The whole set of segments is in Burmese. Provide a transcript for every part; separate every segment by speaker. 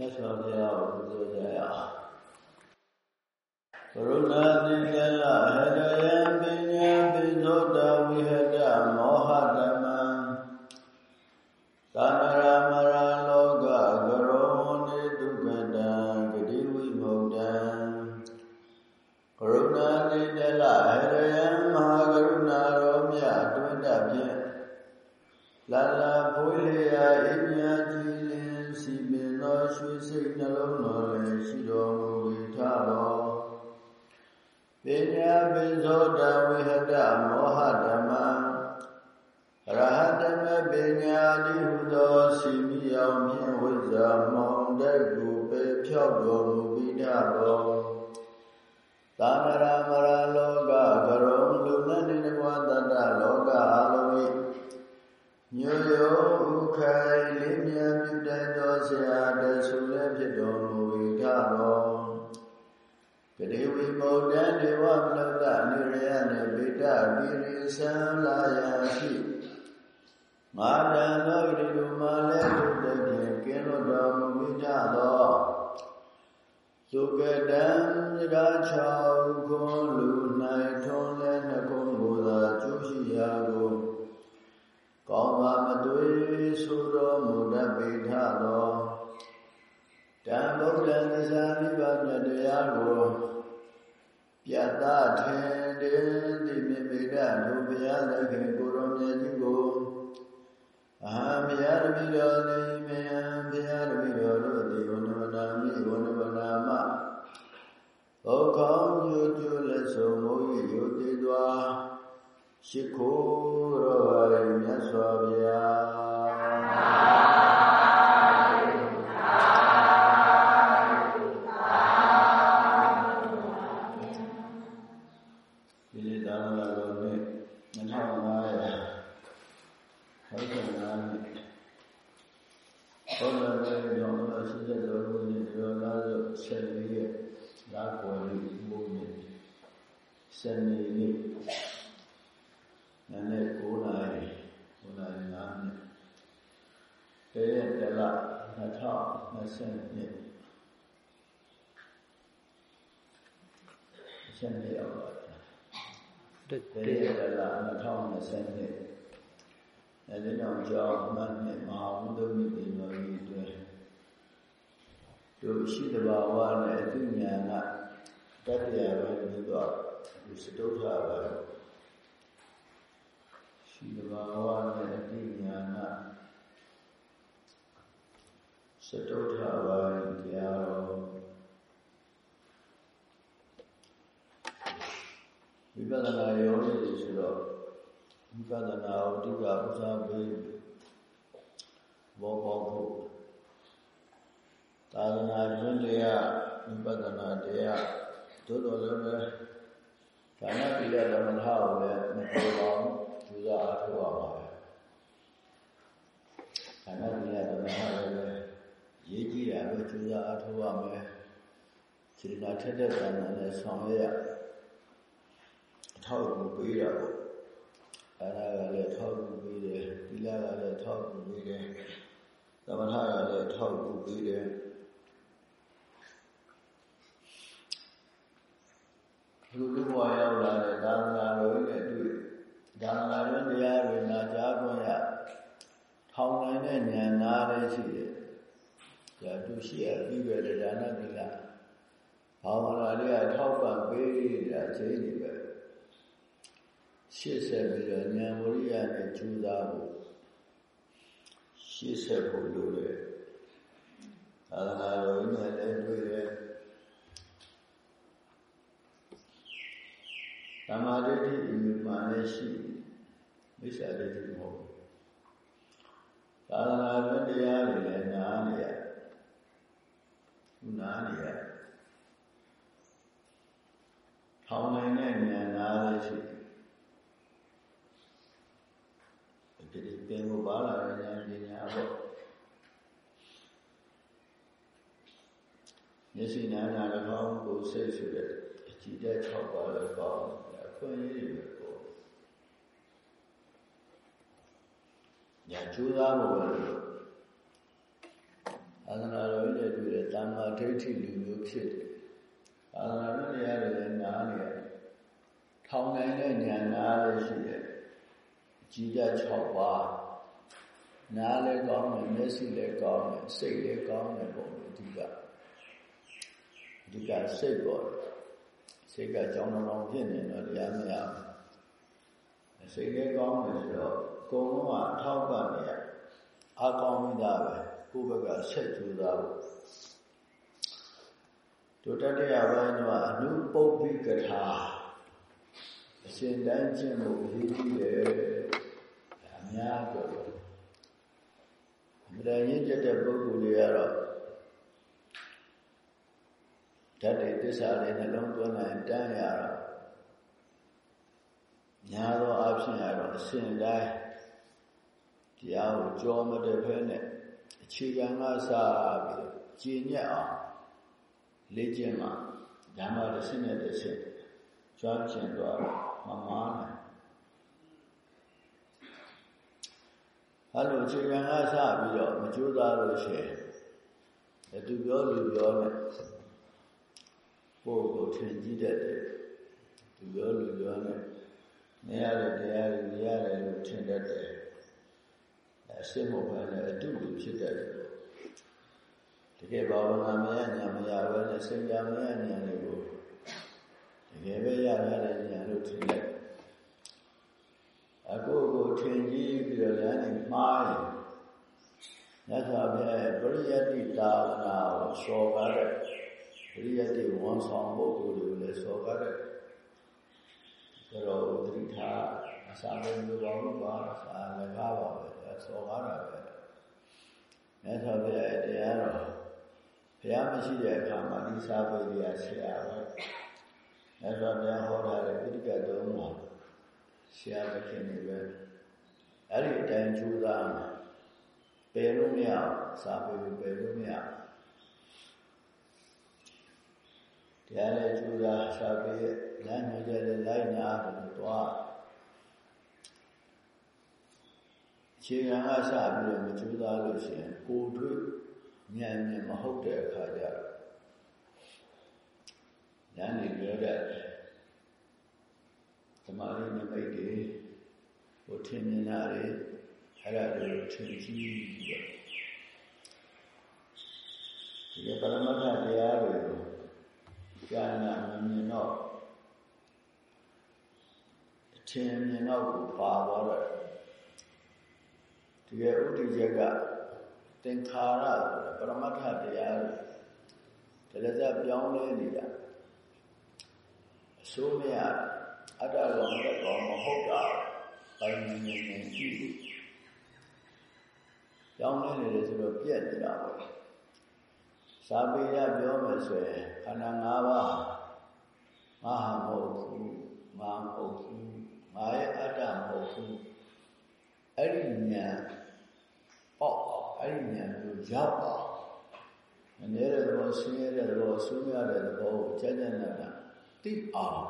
Speaker 1: မြတ်စွာဘုရားကိုပူဇော်ကြရအောင်ကရုဏာသင်္ကေလဟရယံ ဆက်နေရောက်ပါတယ်တရက်တလ2022အဲဒီကြောင့်ကြောင်းမှတ်နဲ့မဟာဝုဒ္ဓမိတ်တော်ကြီးတွေတို့ရှိတဘာဝနဲ့အသိဉာဏ်ကတတရားပဲပြီးတော့ဒီစတုထပဲရှိတဘာဝနဲ့အသိဉာဏ်ကစတုထပဲတရားတော် ဝိပဿနာယောဂီဆိုတော့ဝိပဿနာအဓိကဥစားပေးဘောပေါဖို့သာသနာ့တွင်တရားဝိပဿနာတရားတို့တော်လည်းပဲဒါနပိရသမထကိုလည်းမပေါ်ပါဘူးသူစားအားထုတ်ရပါပဲဒါနပိရသမထလည်းပဲရေးကြည့်ရလို့သူစားအားထုတ်ရမယ်စေတနာထက်တဲ့သာနာနဲ့ဆောင်ရွက်အ ထောက်အကူပေးရပါအဲ့ဒါကလည်းထောက်ကူပေးတယ်သီလကလည်းထောက်ကူပေးတယ်သမထကလည်းထောက်ကူပေးတယ်လူလူဘဝရောက်လာတဲ့သာသနာတော်နဲ့တွေ့သာသနာတော်တရားတွေနာကြားခွင့်ရထောင်နိုင်တဲ့ဉာဏ်နာလည်းရှိတယ်။ဒါသူရှိရပြီးပဲဒါနသီလဘာဝနာလေးကထောက်ပံ့ပေးတာချိန်နေပဲ ရှေ့ဆက်ပြီးတော့ဉာဏ်ဝိရိယနဲ့ကြိုးစားဖို့ရှေ့ဆက်ဖို့လိုတယ်သာသနာတော်နဲ့လည်းတွေ့တယ်သမာဓိတိအမြင်မှလည်းရှိမိစ္ဆာဒိဋ္ဌိမဟုတ်သာသနာတော်တရားတွေလည်းနားနေရနားနေရထောင်နိုင်တဲ့ဉာဏ်နားလည်းရှိဒီ ပင်ကိုပါလာတဲ့ဉာဏ်ပညာပေါ့မျက်စိနာနာလည်းကောင်းကိုယ်စိတ်ဆိုတဲ့အကြည့်တဲ့6ပါးလည်းကောင်းအခွင့်အရေးတွေပေါ့ညာကျိုးသားဖို့ပဲသာသနာတော်ရဲ့တွေ့တယ်တမ္မာဒိဋ္ဌိလူမျိုးဖြစ်တယ်။သာသနာ့တရားတွေလည်းနားနေရတယ်။ထောင်နိုင်တဲ့ဉာဏ်နားလည်းရှိတယ်။ကြီးကြ6ပါး နားလည်းကောင်းတယ်မျက်စိလည်းကောင်းတယ်စိတ်လည်းကောင်းတယ်ပေါ့အဓိကအဓိကစိတ်ပေါ်စိတ်ကကြောင်းတော်ဖြစ်နေတော့တရားမရဘူးစိတ်လည်းကောင်းတယ်ဆိုတော့အကုန်လုံးကအထောက်ပံ့နေရအကောင်းပြီးသားပဲကိုယ့်ဘက်ကဆက်ကြိုးစားဖို့တို့တတရားပိုင်းတော့အနုပုပ္ပိကထာအရှင်တိုင်းကျင့်ဖို့အရေးကြီးတယ်အများကြီး မတန်ရင့်ကျက်တဲ့ပုဂ္ဂိုလ်တွေကတော့ဓာတ်တွေသစ္စာတွေနှလုံးသွင်းနိုင်တန်းရတော့ညာသောအဖြစ်ရတော့အစဉ်တိုင်းတရားကိုကြောမတတ်ဖဲနဲ့အခြေခံကစားပြီးကျင့်ညက်အောင်လေ့ကျင့်မှဓမ္မတစ်ဆင့်နဲ့တစ်ဆင့်ကြွားကျင်သွားမမားနိုင် အဲ့လိုအခြေခံကစပြီးတော့မကြိုးစားလို့ရှိရင်သူပြောလူပြောနဲ့ကိုယ်ကိုထင်ကြီးတတ်တယ်သူပြောလူပြောနဲ့မရတဲ့တရားတွေမရတယ်လို့ထင်တတ်တယ်အစစ်မဟုတ်ဘဲနဲ့အတုတူဖြစ်တတ်တယ်တကယ်ဘာဝနာမရညာမရဘဲနဲ့စင်ကြမရညာတွေကိုတကယ်ပဲရရတဲ့ညာလို့ထင်လိုက်အခုကို ထင်ကြီးပြီးတော့လည်းနေမှားရင်မြတ်စွာဘုရားရဲ့ပရိယတ္တိတာဝနာကိုစော်ကားတဲ့ပရိယတ္တိဝန်ဆောင်ပုဂ္ဂိုလ်တွေကိုလည်းစော်ကားတဲ့ဒါတော့သတိထားအစာမလို့ပါဘူးပါအစာလည်းကားပါပဲစော်ကားတာပဲမြတ်စွာဘုရားရဲ့တရားတော်ဘုရားမရှိတဲ့အခါမှာဒီစာပေတွေကဆရာပဲမြတ်စွာဘုရားဟောတာလေပိဋကတ်တော်မှာဆရာသခင်တွေပဲ အဲ့ဒီအတိုင်းကြိုးစားမှာပယ်လို့မရစာပေကိုပယ်လို့မရတရားလည်းကြိုးစားစာပေရဲ့လမ်းညွှန်ချက်လည်းလိုက်နာတယ်တော့ခြေခံကစပြီးတော့မကြိုးစားလို့ရှိရင်ကိုယ်တွေ့ဉာဏ်နဲ့မဟုတ်တဲ့အခါကျတော့ဉာဏ်နဲ့ပြောတတ်တယ်သမာဓိနမိတ်တွေ ဟိုထင်မြင်တာတွေအဲ့ဒါတွေကိုထင်ကြည့်ပြီးတော့ဒီပရမတ္ထတရားတွေကိုဉာဏ်နာမြင်တော့အထင်မြင်တော့ကိုပါသွားတော့ဒီရဲ့ဥဒိချက်ကသင်္ခါရပရမတ္ထတရားတွေတလည်းပြောင်းလဲနေတာအစိုးမရအတ္တကောင်တက်ကောင်မဟုတ်တာ ပိုင်နေနေနေကြည့်ကြောင်းနေနေတယ်ဆိုတော့ပြက်နေတာပေါ့စာပေရပြောမယ်ဆိုရင်ခန္ဓာ၅ပါးငါဟာမဟုတ်ဘူးငါမဟုတ်ဘူးငါရဲ့အတ္တမဟုတ်ဘူးအဲ့ဒီညာပေါ့အဲ့ဒီညာကိုရောက်အောင်မနေတဲ့သဘောဆင်းရဲတဲ့သဘောဆင်းရဲတဲ့သဘောကိုကြကြနာနာသိအောင်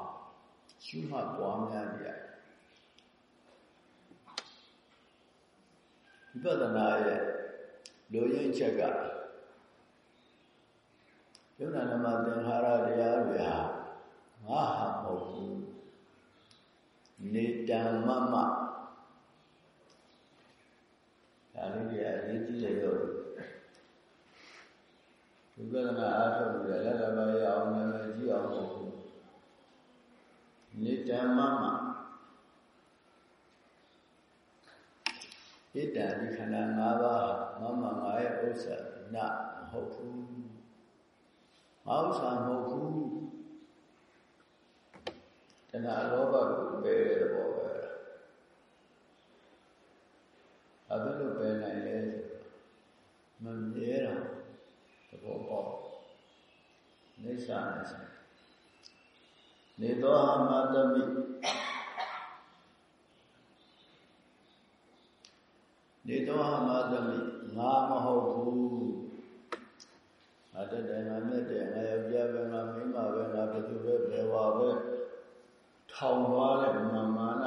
Speaker 1: ရှုမှတ်ပွားများကြဝိ ပဿနာရဲ့လိုရင်းချက်ကယုံနာနမသင်္ခါရတရားတွေဟာငါဟာမဟုတ်ဘူးနေတံမမဒါလေးတွေအရေးကြီးတယ်လို့ဝိပဿနာအားထုတ်ပြီးလည်းလည်းပဲရအောင်နာမည်ကြီးအောင်မဟုတ်ဘူးနေတံမမ ဣတ္တဒီခန္ဓာ၅ပါးမမငါရဲ့ဥစ္စာနမဟုတ်ဘူးငါဥစ္စာမဟုတ်ဘူးတဏှာလောဘကိုပယ်တဲ့ဘောပဲအဘယ်လိုပယ်နိုင်လဲမမြဲတာသဘောပေါက်နေစာနေစာနေသောမတမိ နေသောမတမိငါမဟုတ်ဘူးအတ္တတဏမြတ်တဲ့ငါယောက်ျားပဲငါမိန်းမပဲငါဘယ်သူပဲဘယ်ဝါပဲထောင်သွားတဲ့မမာန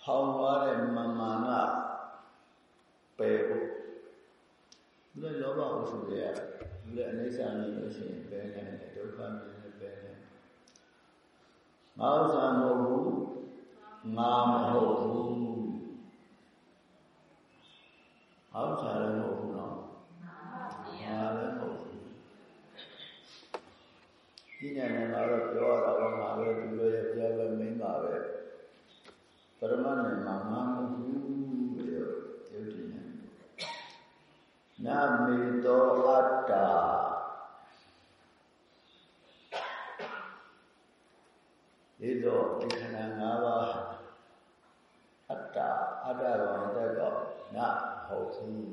Speaker 1: ထောင်သွားတဲ့မမာနပယ်ဖို့ဘုရားလောဘအုပ်စုတွေကဘုရားအနိစ္စမြင်လို့ရှိရင်ပဲနေတယ်ဒုက္ခမြင်လည်းပဲနေငါဥစ္စာမဟုတ်ဘူးငါမဟုတ်ဘူး ငါဥစ္စာလည်းမဟုတ်ဘူးနော်ငါလည်းမဟုတ်ဘူးဒီညနေမှာတော့ပြောရတာကငါပဲသူတို့ရဲ့ပြောပဲမိမ့်ပါပဲပရမတ်နဲ့မှာငါမဟုတ်ဘူးပြောယုတ်တိနေနမေတောအတ္တာဒီတော့ဒီခန္ဓာ၅ပါးအတ္တအတ္တရောအတ္တကောန ဟုတ်ဘူး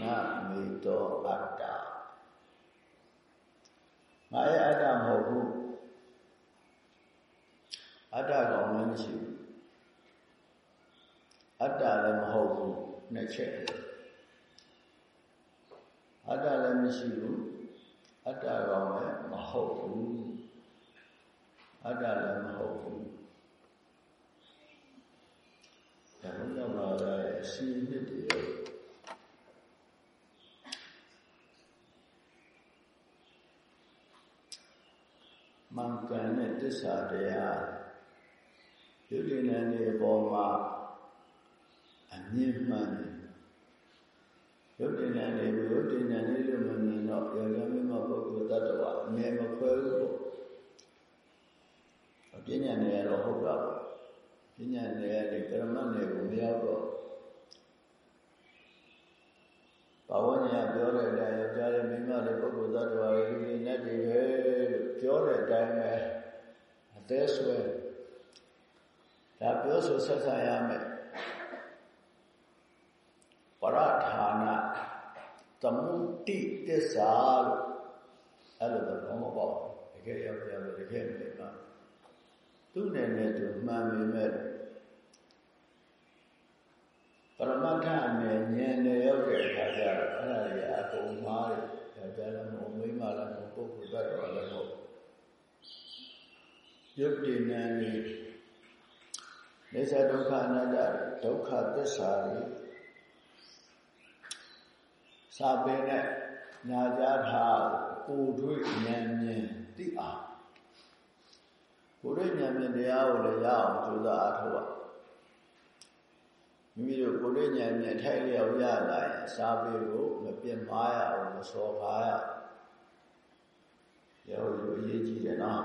Speaker 1: နမေတောအတ္တာငါရဲ့အတ္တမဟုတ်ဘူးအတ္တကောင်လည်းမရှိဘူးအတ္တလည်းမဟုတ်ဘူးနှစ်ချက်အတ္တလည်းမရှိဘူးအတ္တကောင်လည်းမဟုတ်ဘူးအတ္တလည်းမဟုတ်ဘူး ဒါကြောင့်လာတဲ့အစီအနှစ်တွေမှန်ကန်တဲ့တစ္ဆာတရားယုတ်ဉာဏ်တွေအပေါ်မှာအမြင့်မှန်တယ်ရုပ်တင်ဉာဏ်တွေကိုရုပ်တင်ဉာဏ် ပုဂ္ဂိုလ်တ attva အမြဲမခွဲဘူးပေါ့ပညာနဲ့တော့ဟုတ်တာပေါ့ပညာနဲ့လည်းကရမနဲ့ကိုမရောက်တော့ဘာဝညာပြောတဲ့အတိုင်းယောက်ျားလေးမိန်းမလေးပုဂ္ဂိုလ်တ attva တွေလူတွေနဲ့တွေပဲလို့ပြောတဲ့အတိုင်းပဲအသေးဆွဲဒါပြောဆိုဆက်ဆံရမယ်ပရဌာနာသမုတိတစ္ဆာလို့အဲ့လိုတော့ဘောမပေါ့တကယ်ရောက်ကြလို့တကယ်နေမှာ သူ့နယ်နဲ့သူမှန်ပေမဲ့ပရမတ္ထနဲ့ဉာဏ်နဲ့ရောက်တဲ့အခါကျတော့အဲ့ဒါတွေအကုန်မှားတယ်ယောက်ျားလည်းမဟုတ်မိန်းမလည်းမဟုတ်ပုဂ္ဂိုလ်တ attva လည်းမဟုတ်ယုတ်တိဉာဏ်นี่နေသဒုက္ခအနတ္တဒုက္ခသစ္စာတွေစာပေနဲ့ညာကြားထားကိုတွေ့ဉာဏ်မြင်သိအောင် ကိုတွေ့ဉာဏ်မြင်တရားကိုလည်းရအောင်ကြိုးစားအားထုတ်ပါမိမိတို့ကိုတွေ့ဉာဏ်မြင်ထိုက်လျောက်ရလာရင်စာပေကိုမပြတ်မှားရအောင်မစော်ကားရရောလိုအရေးကြီးတယ်နော်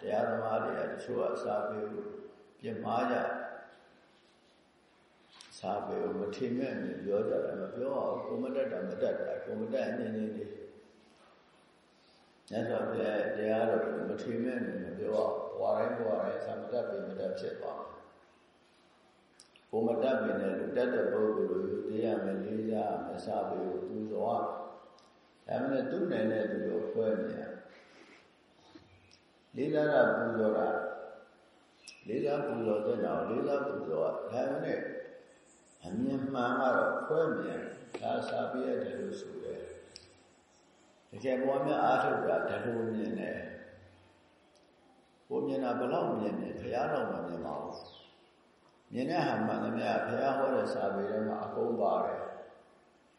Speaker 1: တရားသမားတွေကတချို့ကစာပေကိုပြတ်မှားကြစာပေကိုမထင်မဲ့မြင်ပြောကြတယ်မပြောအောင်ကိုမတတ်တာမတတ်တာကိုမတတ်အင်းင်း လေးညသောပြတရားတော်မထင်မဲ့မြင်မပြောအောင်ဘဝတိုင်းဘဝတိုင်းစာမတတ်ပေမတတ်ဖြစ်သွားကိုမတတ်ပေနဲ့လူတတ်တဲ့ပုဂ္ဂိုလ်တို့တရားမယ်လေးစားမစာပေကိုသူတော်ဒါမှလည်းသူ့နိုင်တဲ့သူကိုခွဲနေရလေးစားတာပူဇော်တာလေးစားပူဇော်တဲ့တော့လေးစားပူဇော်တာဒါနဲ့အမြင်မှန်ကတော့ခွဲမြန်ဒါစာပြရတယ်လို့ဆိုတယ်တ ကယ်ပေါ်များအားထုတ်တာဒါလိုမြင်တယ်ကိုမြင်တာဘယ်တော့မြင်တယ်ဘုရားတော်မမြင်ပါဘူးမြင်တဲ့ဟာမှန်သမျှဘုရားဟောတဲ့စာပေထဲမှာအကုန်ပါတယ်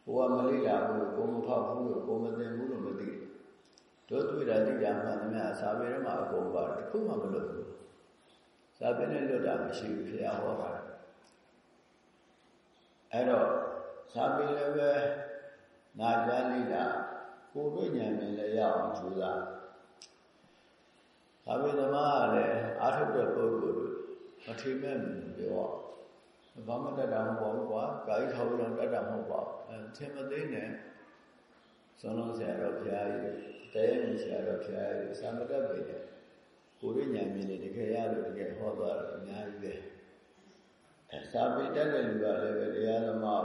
Speaker 1: ကိုကမလိလာဘူးကိုမဖောက်ဘူးလို့ကိုမသိဘူးလို့မသိတို့တွေ့တာသိတာမှန်သမျှစာပေထဲမှာအကုန်ပါတယ်တစ်ခုမှမလွတ်ဘူးစာပေနဲ့လွတ်တာမရှိဘူးဘုရားဟောတာအဲ့တော့စာပေလည်းပဲနာကြားလိုက်တာ ကိုတွေ့ဉာဏ်နဲ့လည်းရအောင်ကြိုးစားစာပေသမားကလည်းအာထုတ်တဲ့ပုဂ္ဂိုလ်မထေမဲ့ပြောဘာမှတတ်တာမဟုတ်ဘူးကွာကာယထောက်လို့တတ်တာမဟုတ်ပါဘူးအဲသင်မသိနဲ့ဆုံးလုံးဆရာတော်ဘုရားကြီးတဲမြဆရာတော်ဘုရားကြီးသာမတတ်ပေတဲ့ကိုရဉာဏ်မြင်နေတကယ်ရလို့တကယ်ဟောသွားတယ်အများကြီးပဲအဲစာပေတတ်တဲ့လူကလည်းပဲတရားသမား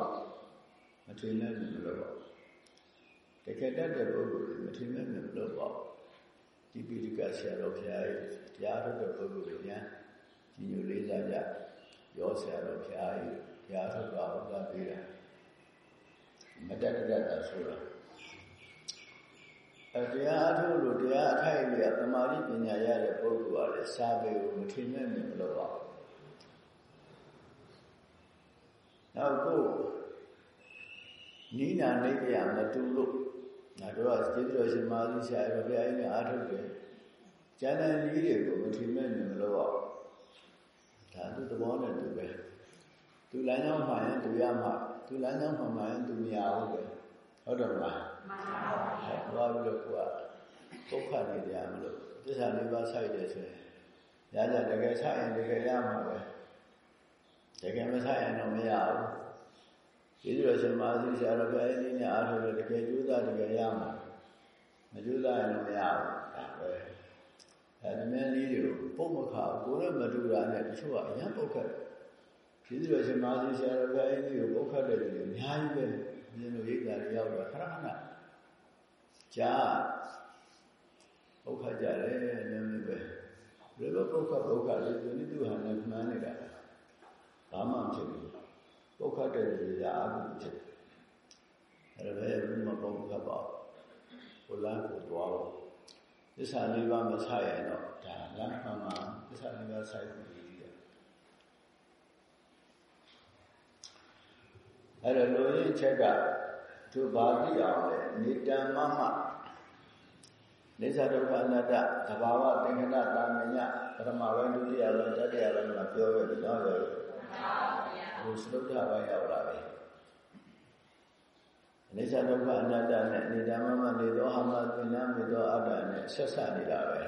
Speaker 1: မထင်နဲ့မလို့ပါ တကယ်တတ်တဲ့ပုဂ္ဂိုလ်မထင်နဲ့မလို့ပါဒီပိဋကဆရာတော်ဘုရားကြီးတရားထုတ်တဲ့ပုဂ္ဂိုလ်တွေညာညီညွတ်လေးစားကြရောဆရာတော်ဘုရားကြီးတရားထုတ်တာဥပ္ပပေးတာမတတ်တတ်တာဆိုတာအတရားထုတ်လို့တရားအထိုက်ရသမာဓိပညာရတဲ့ပုဂ္ဂိုလ်ကလည်းစာပေကိုမထင်မဲ့မြင်လို့ပါနောက်ကိုနီးနာနေပြမတူလို့ ငါတို့ကကျေးဇူးတော်ရှင်မာသီဆရာတော်ဘုရားကြီးနဲ့အားထုတ်တယ်ကျန်တဲ့နီးတွေကိုမထီမဲ့နေမလို့တော့ဒါသူသဘောနဲ့တူပဲသူလမ်းကြောင်းမှန်ရင်သူရမှာသူလမ်းကြောင်းမှန်မှန်ရင်သူမရဘူးပဲဟုတ်တယ်မလားမှန်ပါဘူးဘာလို့လဲကွာဒုက္ခနေကြမလို့သစ္စာလေးပါးဆိုင်တယ်ဆိုရင်ရကြတကယ်ဆိုင်ရင်တကယ်ရမှာပဲတကယ်မဆိုင်ရင်တော့မရဘူး ကျေးဇူးတော်ရှင်မာသီဆရာတော်ဘုရားကြီးနဲ့အားထုတ်လို့တကယ်ကျိုးသားတကယ်ရမှာမကျိုးသားရင်တော့မရဘူးဒါပဲအဲဒီမဲ့လေးတွေကိုပုတ်မခါကိုယ်နဲ့မတူတာနဲ့တချို့ကအရန်ပုတ်ခတ်ကျေးဇူးတော်ရှင်မာသီဆရာတော်ဘုရားကြီးကိုပုတ်ခတ်တယ်လို့အများကြီးပဲမြင်လို့ရိတ်တာတွေရောက်တော့ခဏခဏကြာပုတ်ခတ်ကြတယ်နည်းနည်းပဲဘယ်လိုပုတ်ခတ်ပုတ်ခတ်လဲဒီနေ့သူဟာလည်းမှန်းနေတာဘာမှမဖြစ်ဘူး ပုတ်ခတ်တဲ့လူတွေအားကိုဖြစ်အဲ့ဒါပဲဘယ်မှာပုတ်ခတ်ပါကိုလမ်းကိုတွားတော့သစ္စာလေးပါးမဆိုင်ရင်တော့ဒါလမ်းမှန်မှသစ္စာလေးပါးဆိုင်ပြီးတယ်အဲ့တော့လူရင်းချက်ကသူဘာသိအောင်လဲနေတံမမနေသဒုက္ခအနတ္တသဘာဝသင်္ခဏတာမညပရမဝိဒုတိယလောတတိယလောမှာပြောခဲ့တယ်နော်ရော ဟိုစတုဒ္ဓဘိုင်းရောက်လာပြီနေသဒုက္ခအနတ္တနဲ့နေတံမမနေသောဟမသင်္နမေသောအတ္တနဲ့ဆက်ဆက်နေတာပဲ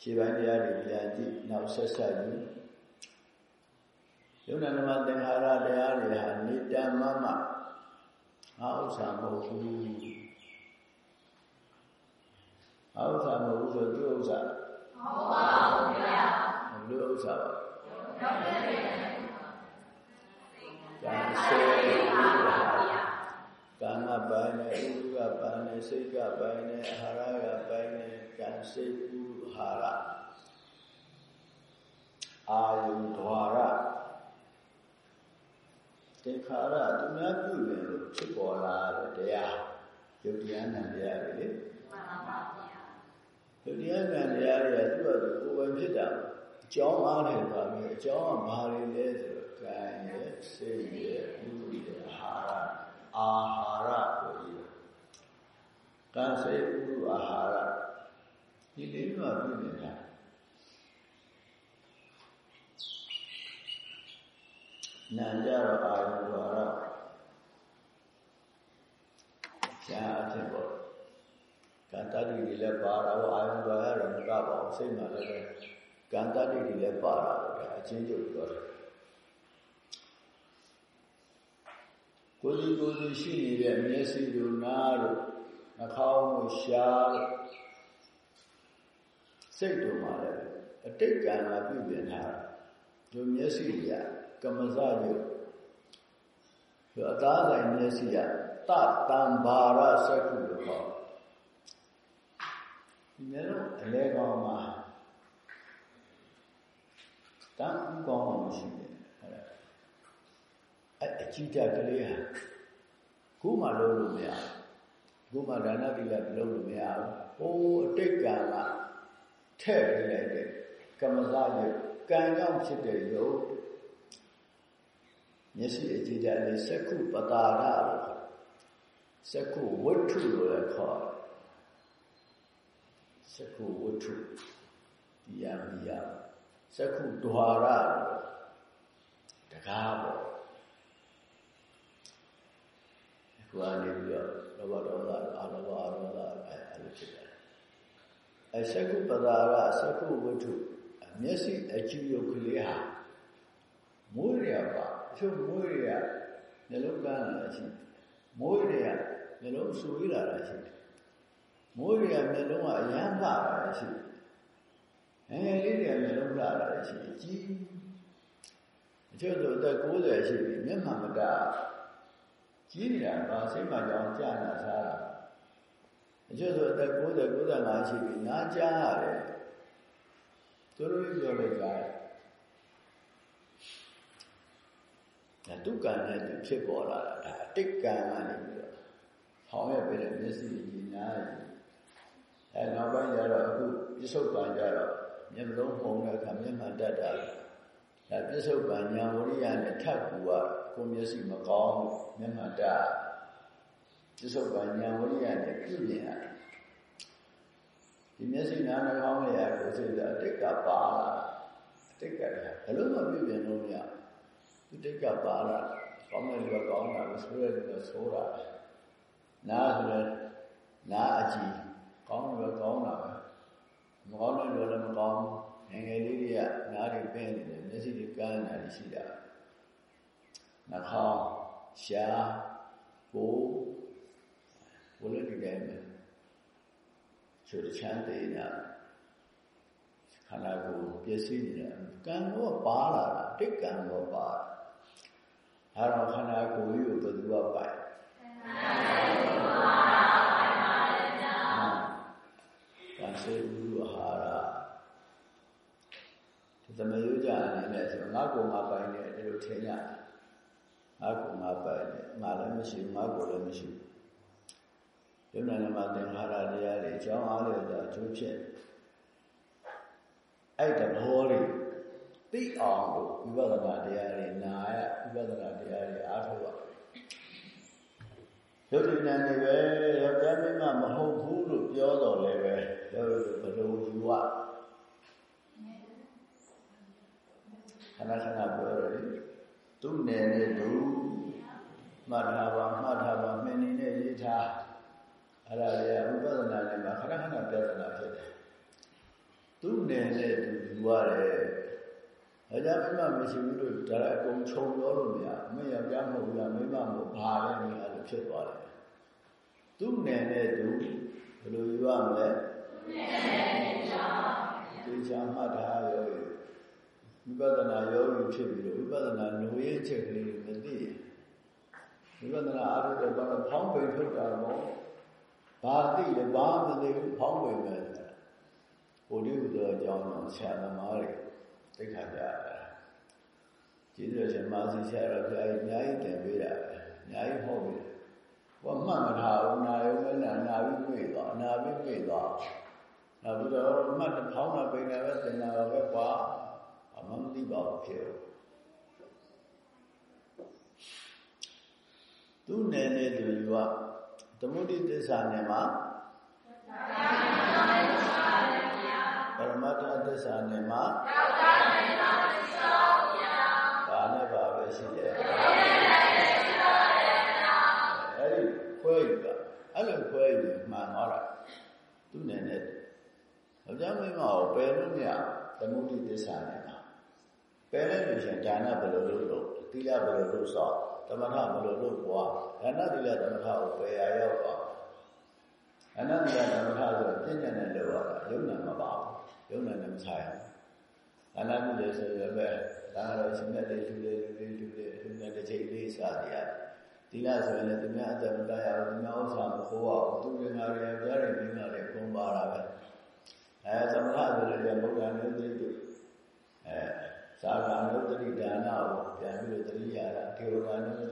Speaker 1: ခြေပိုင်းတရားတွေပြန်ကြည့်နောက်ဆက်ဆက်ယူယုံနာနမသင်္ခါရတရားတွေဟာနေတံမမငါဥစ္စာမဟုတ်ဘူးငါဥစ္စာမဟုတ်ဘူးဆိုသူ့ဥစ္စာ
Speaker 2: ဟုတ်ပါဘူးဗျာ
Speaker 1: ဘယ်လိုဥစ္စာပါ
Speaker 2: ဟုတ်တယ်
Speaker 1: ကျန်စေပါဗျာကာမပိုင်းနဲ့ဥပ္ပပိုင်းနဲ့စိတ်ကပိုင်းနဲ့အာဟာရကပိုင်းနဲ့ကျန်စိတ်ဥဟာရအာယုဒွါရတေခါရသူများပြုနေလို့ဖြစ်ပေါ်လာတဲ့တရားယုတ်တရားနဲ့တရားတွေလေမှန်ပါဗျာယုတ်တရားနဲ့တရားတွေကသူ့အတူကိုယ်ပဲဖြစ်တာအကြောင်းအားနဲ့ပါပြီအကြောင်းကဘာတွေလဲဆိုတော့ကံရဲ့ စိတ်ရဲ့ဥပ္ပရဲ့အာဟာရအာဟာရကိုကြီးကံစိတ်ဥပ္ပအာဟာရဒီလေးကပြုနေတာနာကြတော့အာယုဒွါရရှားအဖြစ်ပေါ့ကံတတ္တိတွေလည်းပါတာပေါ့အာယုဒွါရတော့မကပါဘူးစိတ်မှာလည်းပဲကံတတ္တိတွေလည်းပါတာပေါ့ဒါအချင်းချုပ်ပြောတယ် ကိုယ်စီကိုယ်စီရှိနေတဲ့မျက်စိတို့နားတို့နှာခေါင်းတို့ရှားတို့စိတ်တို့မှာလည်းအတိတ်ကံကပြုပြင်ထားတာဒီမျက်စိကကမ္မဇယုတ်ဒီအသားဆိုင်မျက်စိကတတံဘာရစက္ခုလို့ခေါ်ဒီနေ့တော့အလဲကောင်းမှာတန်ကောင်းမှရှိတယ်အဲ့ဒါ အဲ့အကြည့်တက်ကလေးဟာခုမှလုံးလို့မရဘူးခုမှဒါနတိလလုံးလို့မရဘူးဟိုအတိတ်ကံကထည့်ပေးလိုက်တဲ့ကမ္မဇယုတ်ကံကြောင့်ဖြစ်တဲ့ယုတ်မျက်စိအကြည့်ကြလေးစက္ခုပတာရလို့စက္ခုဝတ္ထုလို့လည်းခေါ်တယ်စက္ခုဝတ္ထုဒီယမိယစက္ခုဒွါရလို့တကားပေါ့ ခုအနေပြီးတော့လောဘဒေါသအာလောဘအာရောသအဲအဲ့လိုဖြစ်တယ်အဲစက္ခုပတာရစက္ခုဝတ္ထုမျက်စိအကြည့်ရုပ်ကလေးဟာမိုးရပါချို့မိုးရနှလုံးကန်းလာရှိမိုးရနှလုံးဆူရလာရှိမိုးရနှလုံးကအရမ်းလှလာရှိငယ်ငယ်လေးတွေနှလုံးလှလာရှိကြီးအချို့ဆိုအသက်60ရှိပြီမျက်မှန်မတ ကြီးနေတာပါစိတ်မှကြောင်ကြာနာစားတာအချို့ဆိုအသက်90 95ရှိပြီနားကြားရတယ်သူတို့ပြောလိုက်ကြတယ်ဒါဒုက္ကံနဲ့သူဖြစ်ပေါ်လာတာဒါအတိတ်ကံကနေပြီးတော့ဟောင်းရပြတဲ့မျက်စိကြီးနားကြီးအဲနောက်ပိုင်းကျတော့အခုပြစ္ဆုတ်ပံကျတော့မျက်လုံးပုံတဲ့အခါမျက်မှန်တတ်တာ ဒါပြစ္ဆုတ်ပံညာဝရိယနဲ့ထပ်ကူကကိုမျက်စိမကောင်းမျက်မှန်တပြစ္ဆုတ်ပညာဝိရိယနဲ့ပြုမြင်ရတယ်ဒီမျက်စိနားနှာခေါင်းရဲ့အကိုစိတ်ကအတိတ်ကပါလာအတိတ်ကလည်းဘယ်လိုမှပြုပြင်လို့မရဒီတိတ်ကပါလာကောင်းတယ်လို့ကောင်းတာလို့ဆိုရတယ်လို့ဆိုတာနားဆိုရင်နားအကြည့်ကောင်းတယ်လို့ကောင်းတာပဲမကောင်းတယ်လို့လည်းမကောင်း ငယ်ငယ်လေးတွေကနားတွေပင်းနေတယ်မျက်စိတွေကန်းနေတာရှိတာနှာခေါင်းရှားကိုယ်ဘုလည်းဒီတိုင်းပဲဆိုတဲ့ချမ်းသေးတာခန္ဓာကိုယ်ပျက်စီးနေတာကံတော့ပါလာတာတိတ်ကံတော့ပါအဲတော့ခန္ဓာကိုယ်ကြီးကိုဘယ်သူကပိုက်ကံစေဘူးဟာရာဒီ သမယုကြအနေနဲ့ဆိုငါကိုငါပိုင်တယ်ဒီလိုထင်ရတယ်ငါကိုငါပိုင်တယ်ငါလည်းမရှိငါကိုလည်းမရှိယုံနာနမသင်္ခါရတရားတွေအကြောင်းအားလျော်စွာအကျိုးဖြစ်အဲ့တဘောလေးသိအောင်လို့ဝိပဿနာတရားတွေနာရဝိပဿနာတရားတွေအားထုတ်ရရုပ်ဉာဏ်တွေပဲယောက်ျားမိန်းမမဟုတ်ဘူးလို့ပြောတော်လည်းပဲယောက်ျားဘယ်လိုယူရခ ဏခဏပြောရတယ်သူ့နယ်နဲ့သူမှတ်ထားပါမှတ်ထားပါမင်းနေနဲ့ရေးထားအဲ့ဒါလေဝိပဿနာနဲ့မှာခဏခဏပြဿနာဖြစ်တယ်သူ့နယ်နဲ့သူယူရတယ်အကြမ်းမှမရှိဘူးလို့ဒါလည်းအကုန်ခြုံပြောလို့မရအမေရပြမဟုတ်ဘူးလားမိမမဟုတ်ဘာလဲနေအဲ့လိုဖြစ်သွားတယ်သူ့နယ်နဲ့သူဘယ်လိုယူရမလဲသူချာမှတ်ထားရော ဝိပဿနာယောဂီဖြစ်ပြီးတော့ဝိပဿနာနုရဲ့ချက်ကလေးမသိရင်ဝိပဿနာအားထုတ်တဲ့ဘာလို့ဖောင်းပိန်ထုတ်တာတော့ဘာသိလဲဘာမသိဘူးဖောင်းပိန်ပဲဟိုဒီဥဒ္ဒေအကြောင်းတော့ဆရာသမားတွေသိခါကြတယ်ကျေးဇူးရှင်မာစီဆရာတော်ဘုရားကြီးအများကြီးတင်ပေးတာအများကြီးဟောပြီးဘာမှတ်မထားဘူးနာယုံနဲ့နာနာပြီးပြေးသွားနာပြီးပြေးသွားနောက်ပြီးတော့မှတ်ဖောင်းတာပိန်တာပဲသင်တာပဲကွာ အမှန်သိပါဘူးဖြစ်သူနယ်နဲ့သူယူကသမုဒိသစ္စာနဲ့မှာပရမတ္ထသစ္စာနဲ့မှာဘာနဲ့ဘာပဲရှိတယ်အဲ့ဒီခွဲယူတာအဲ့လိုခွဲယူမှန်တော့တာသူနယ်နဲ့အကြောင်းမိမကိုပယ်လို့မရသမုဒိသစ္စာနဲ့မှာပ ယ်လိုက်လို့ရှိရင်ဒါနဘယ်လိုလုပ်လို့သီလဘယ်လိုလုပ်ဆောက်သမထဘယ်လိုလုပ်ပွားဒါနသီလသမထကိုပယ်ရရောက်သွားအနတ္တသမထဆိုပြဉ္ညာနဲ့လောက်ရတာယုံနာမပါဘူးယုံနာနဲ့မဆိုင်ဘူးဒါနမှုလေဆိုရပဲဒါတော့ရှင်မြတ်လေးလူလေးလူလေးလူလေးလူနဲ့တစ်ချိန်လေးစသည်ရသီလဆိုရင်လည်းသူများအတ္တမတရားဘူးသူများဥစ္စာမခိုးရဘူးသူငါတွေကြားတယ်မိန်းမတွေကုန်းပါတာပဲအဲသမထဆိုလည်းဘုရားနုတိတုအဲ သာဂာနုတ္တိဒါနကိုပြန်ပြီးတော့တတိယတာဒေဝဂာနုတ္တိ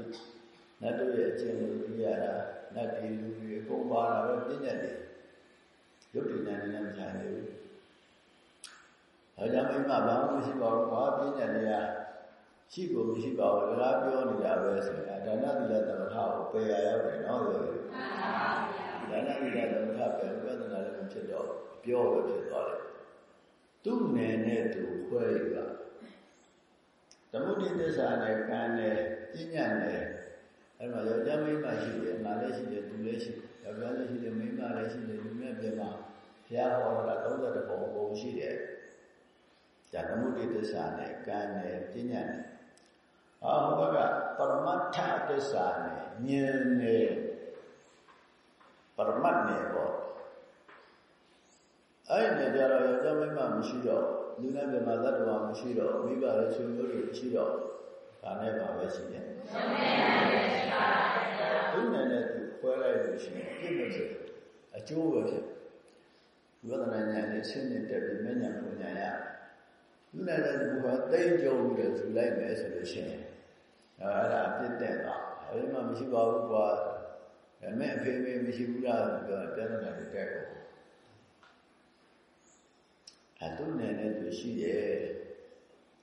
Speaker 1: နတ်တို့ရဲ့အကျင့်ကိုတတိယတာနတ်ဒီလူတွေအကုန်ပါလာတော့ပြည့်ညတ်တယ်ရုပ်တည်ဉာဏ်နဲ့မဆိုင်ဘူးအဲကြောင့်အိမ်မှာဘာမှမရှိပါဘူးကွာပြည့်ညတ်တွေကရှိကိုမရှိပါဘူးဒါကပြောနေတာပဲဆိုရင်ဒါနတိလသမထကိုပယ်ရရောက်တယ်နော်ဆိုရင်ဒါနတိလသမထပယ်ဝေဒနာလည်းဖြစ်တော့ပြောပဲဖြစ်သွားတယ်သူ့နယ်နဲ့သူခွဲရ သမုဒိသစ္စာနဲ့ကံနဲ့ပြဉ္ညာနဲ့အဲ့မှာယောက်ျားမိန်းမရှိတယ်ငါလည်းရှိတယ်သူလည်းရှိတယ်ယောက်ျားလည်းရှိတယ်မိန်းမလည်းရှိတယ်လူနဲ့ပြမှာဘုရားဟောတာ30ပုံပုံရှိတယ်ဒါသမုဒိသစ္စာနဲ့ကံနဲ့ပြဉ္ညာနဲ့အာဟောကပရမတ္ထသစ္စာနဲ့ဉာဏ်နဲ့ပရမတ်နဲ့ပေါ့အဲ့ဒီကြတော့ယောက်ျားမိန်းမမရှိတော့ လူနဲ့ပြမှာသတ္တဝါမရှိတော့မိဘလည်းဆွေမျိုးတွေမရှိတော့ဒါနဲ့ပါပဲရှိတယ်သူနဲ့နဲ့သူခွဲလိုက်လို့ရှိရင်ပြည့်မဖြစ်အကျိုးပဲဖြစ်ဝိပဿနာဉာဏ်နဲ့ဆင်းရဲတက်ပြီးမဉဏ်ပညာရသူနဲ့လည်းသူကတိတ်ကြုံပြီးတော့သူလိုက်မယ်ဆိုလို့ရှိရင်အဲ့ဒါပြစ်တဲ့သွားအဲ့ဒီမှာမရှိပါဘူးကွာဒါမဲ့အဖေမေမရှိဘူးလားဆိုတော့ပြဿနာတွေတက်ကုန် အတုနဲ့နဲ့သူရှိတယ်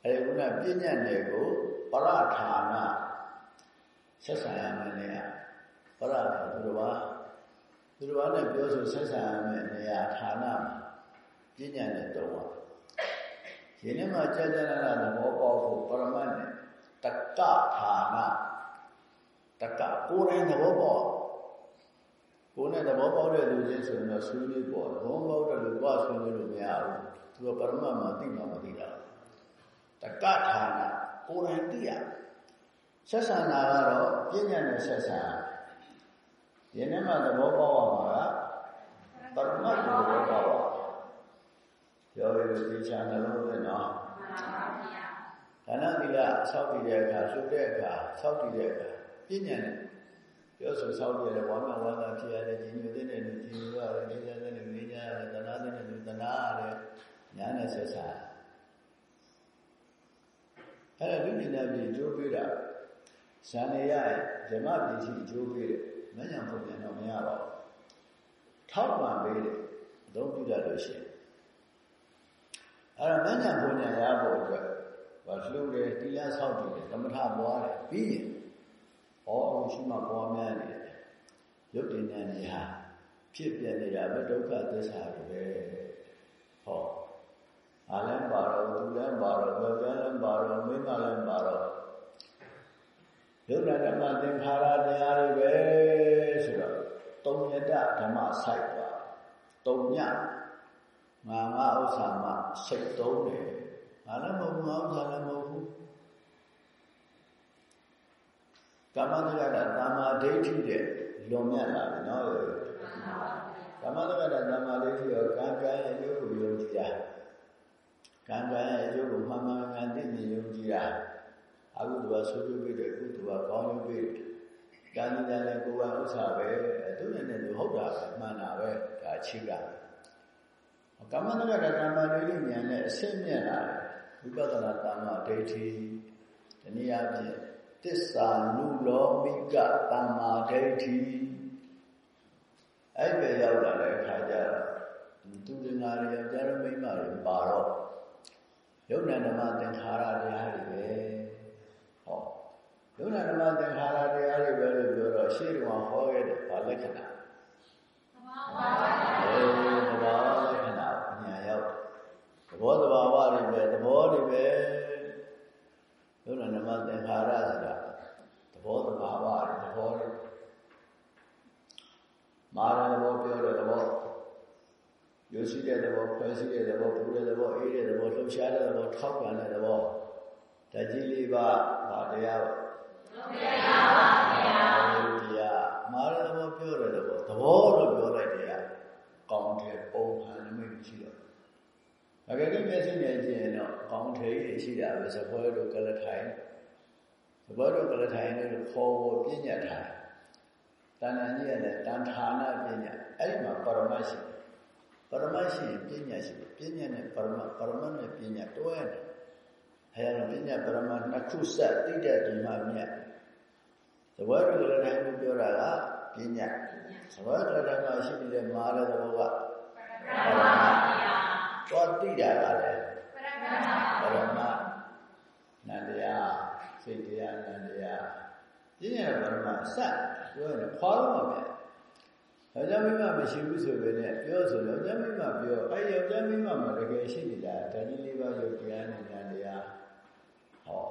Speaker 1: အဲဒီကပညာနယ်ကိုပရဌာနဆက်ဆံရမယ်နေရာပရကသူတော်ဘာသူတော်ဘာနဲ့ပြောဆိုဆက်ဆံရမယ်နေရာဌာနမှာပညာနဲ့တုံးပါယင်းမှာကြာကြာနာနာသဘောပေါက်ဖို့ပရမတ်နဲ့တက္ကဌာနတက္ကကိုယ်တိုင်သဘောပေါက်ကိုယ်နဲ့သဘောပေါက်တဲ့လူချင်းဆိုရင်တော့ဆွေးနွေးပေါ်သဘောပေါက်တဲ့လူကဆွေးနွေးလို့မရဘူး သူကပရမတ်မှာသိမှမသိတာတက္ကဌာနကိုယ်တိုင်သိရဆက်ဆံတာကတော့ပညာနဲ့ဆက်ဆံရင်းနဲ့မှသဘောပေါက်အောင်မှာကပရမတ်ကိုသဘောပေါက်အောင်ပြောရလို့ဒီချာနှလုံးသွင်းတော့ဒါနသီလဆောက်တည်တဲ့အခါလှုပ်တဲ့အခါဆောက်တည်တဲ့အခါပညာနဲ့ပြောဆိုဆောက်တည်တဲ့ဝါမဝါသာဖြစ်ရတဲ့ညီညွတ်တဲ့လူညီညွတ်ရတယ်လေးစားတဲ့လူလေးစားရတယ်တနာတဲ့လူတနာရတယ် ညာနဲ့ဆက်ဆံအဲ့ဒါလူပညာပြည်ကျိုးပေးတာဇာနေရဓမ္မပစ္စည်းအကျိုးပေးတယ်မဉ္ဇဉ်ပုံပြန်တော့မရပါဘူးထောက်ပံ့ပေးတယ်အသုံးပြုတတ်လို့ရှိရင်အဲ့တော့မဉ္ဇဉ်ပုံပြန်ရဖို့အတွက်ဘာလှုပ်တယ်တိလဆောက်တယ်သမထပွားတယ်ပြီးရင်ဟောအောင်ရှိမှပွားများနေတယ်ရုပ်တည်ဉာဏ်ကြီးဟာဖြစ်ပြနေတာပဲဒုက္ခသစ္စာတွေပဲဟော အားလည်းပါတော့သူလည်းပါတော့ဘယ်ပြန်လည်းပါတော့မိမလည်းပါတော့ယုတ်ဓမ္မသင်္ခါရတရားတွေပဲဆိုတော့တုံညတဓမ္မဆိုင်ပါတုံညငါငါဥစ္စာမှစိတ်သုံးတယ်ငါလည်းမဟုတ်ဘူးငါဥစ္စာလည်းမဟုတ်ဘူးကမ္မတက္ကတာတာမာဒိဋ္ဌိတဲ့လွန်မြတ်လာတယ်နော်ကမ္မတက္ကတာတာမာဒိဋ္ဌိရောကံကံရဲ့အကျိုးကိုယုံကြည်တာ ကံကံရဲ့အကျိုးကိုမှန်မှန်ကန်သိမြင်ယုံကြည်တာအကုသိုလ်ကဆိုးကျိုးပေးတယ်ကုသိုလ်ကကောင်းကျိုးပေးတယ်ကံဉာဏ်နဲ့ကိုယ်ပိုင်ဥစ္စာပဲသူနဲ့နဲ့သူဟုတ်တာပဲမှန်တာပဲဒါချိကကမ္မတက္ကတာတမ္မာဒိဋ္ဌိဉာဏ်နဲ့အစစ်မြင့်လာတယ်ဝိပဿနာတမ္မာဒိဋ္ဌိတနည်းအားဖြင့်တစ္ဆာနုလောမိကတမ္မာဒိဋ္ဌိအဲ့ပဲရောက်လာတဲ့အခါကျတော့သူတင်္ဂါရယောက်ျားမိန်းမတွေပါတော့ ယုံနာဓမ္မသင်္ခါရတရားတွေပဲဟောယုံနာဓမ္မသင်္ခါရတရားတွေပဲလို့ပြောတော့ရှေ့ကဟောခဲ့တဲ့ဘာလက္ခဏာသဘာဝလက္ခဏာပညာရောက်သဘောသဘာဝတွေပဲသဘောတွေပဲယုံနာဓမ္မသင်္ခါရဆိုတာသဘောသဘာဝတွေသဘောတွေမာရသဘောပြောတဲ့သဘော ရုပ်ရှိတဲ့သဘောဖွဲ့ရှိတဲ့သဘောပူတဲ့သဘောအေးတဲ့သဘောလှုပ်ရှားတဲ့သဘောထောက်ပံ့တဲ့သဘောဓာတ်ကြီးလေးပါဗာတရားပါတရားပါတရားမာရသဘောပြောတဲ့သဘောသဘောလို့ပြောလိုက်တရားကောင်းတဲ့ပုံဟန်နမိတ်ရှိတော့အကြိမ်မျက်စိနဲ့ကြည့်ရင်တော့ကောင်းထေးရှိတာပဲစပွဲတို့ကလထိုင်စပွဲတို့ကလထိုင်တို့ခေါ်ဖို့ပြညတ်ထားတဏ္ဍာကြီးရတဲ့တန်ဌာနပြညတ်အဲ့ဒီမှာပရမရှိတယ် ပရမရှိရင်ပညာရှိတယ်ပညာနဲ့ပရမပရမနဲ့ပညာတွဲတယ်အဲဒါပညာပရမနှစ်ခုဆက်သိတဲ့ဒီမှာမြတ်သဘောတူလည်းတိုင်းကိုပြောတာကပညာသဘောတူလည်းတိုင်းမှာရှိနေတဲ့မာရသဘောကပရမတော့သိတာကလည်းပရမနန္တရားစိတ်တရားနန္တရားပညာပရမဆက်ပြောရင်ခွာလို့မှာပဲ ယောက်ျားမိန်းမမရှိဘူးဆိုပေမဲ့ပြောဆိုယောက်ျားမိန်းမပြောအဲယောက်ျားမိန်းမမှာတကယ်ရှိနေတာဓာတ်ကြီးလေးပါးယုတ်တရားနဲ့ဉာဏ်တရားဟော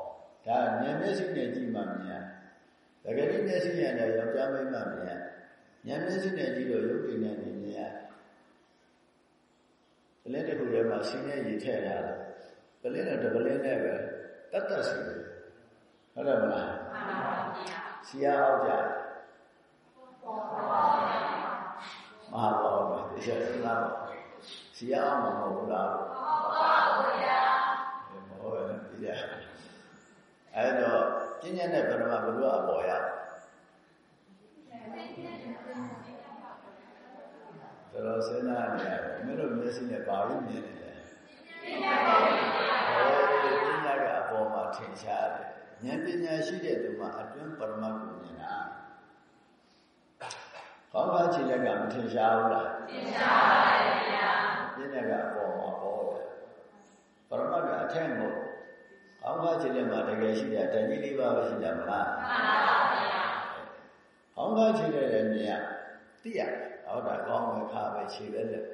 Speaker 1: ဒါဉာဏ်မျက်စိနဲ့ကြည့်မှမြင်တကယ်ဒီမျက်စိနဲ့ယောက်ျားမိန်းမမြင်ဉာဏ်မျက်စိနဲ့ကြည့်လို့ယုတ်တရားနဲ့မြင်ရပလင်းတစ်ခုထဲမှာရှင်းရဲ့ရည်ထည့်ထားတာပလင်းတော့တပလင်းနဲ့ပဲတတ်တတ်ရှိတယ်ဟုတ်တယ်မလားမှန်ပါဗျာဆရာအောင်ကြ မဟာဘောပဲဒီချက်သလားစီရအောင်မဟုတ်ဘူးလားဟုတ်ပါဘူးဗျာဘောပဲဒီရအဲ့တော့ကျင့်ရတဲ့ပရမဘုရားအပေါ်ရတော်တော်စဉ်းစားနေရတယ်မင်းတို့မျက်စိနဲ့ဘာလို့မြင်နေလဲပညာပါဘုရားဟောပညာကအပေါ်မှာထင်ရှားတယ်ဉာဏ်ပညာရှိတဲ့သူမှာအတွင်းပရမတ်ကိုမြင်တာ ခေါင်းကားခြေလက်ကမထင်ရှားဘူးလားထင်ရှားပါတယ်ဗျာပြင်းတဲ့အပေါ်မှာဟောတယ်ပရမတ်ကအထက်မို့ခေါင်းကားခြေလက်မှာတကယ်ရှိတာတဏှိလေးပါးပဲရှိတာမလားမှန်ပါဗျာကားခြေတဲ့လည်းမြင်ရသိရတယ်ဟောတာကောင်းပဲခါပဲခြေပဲလက်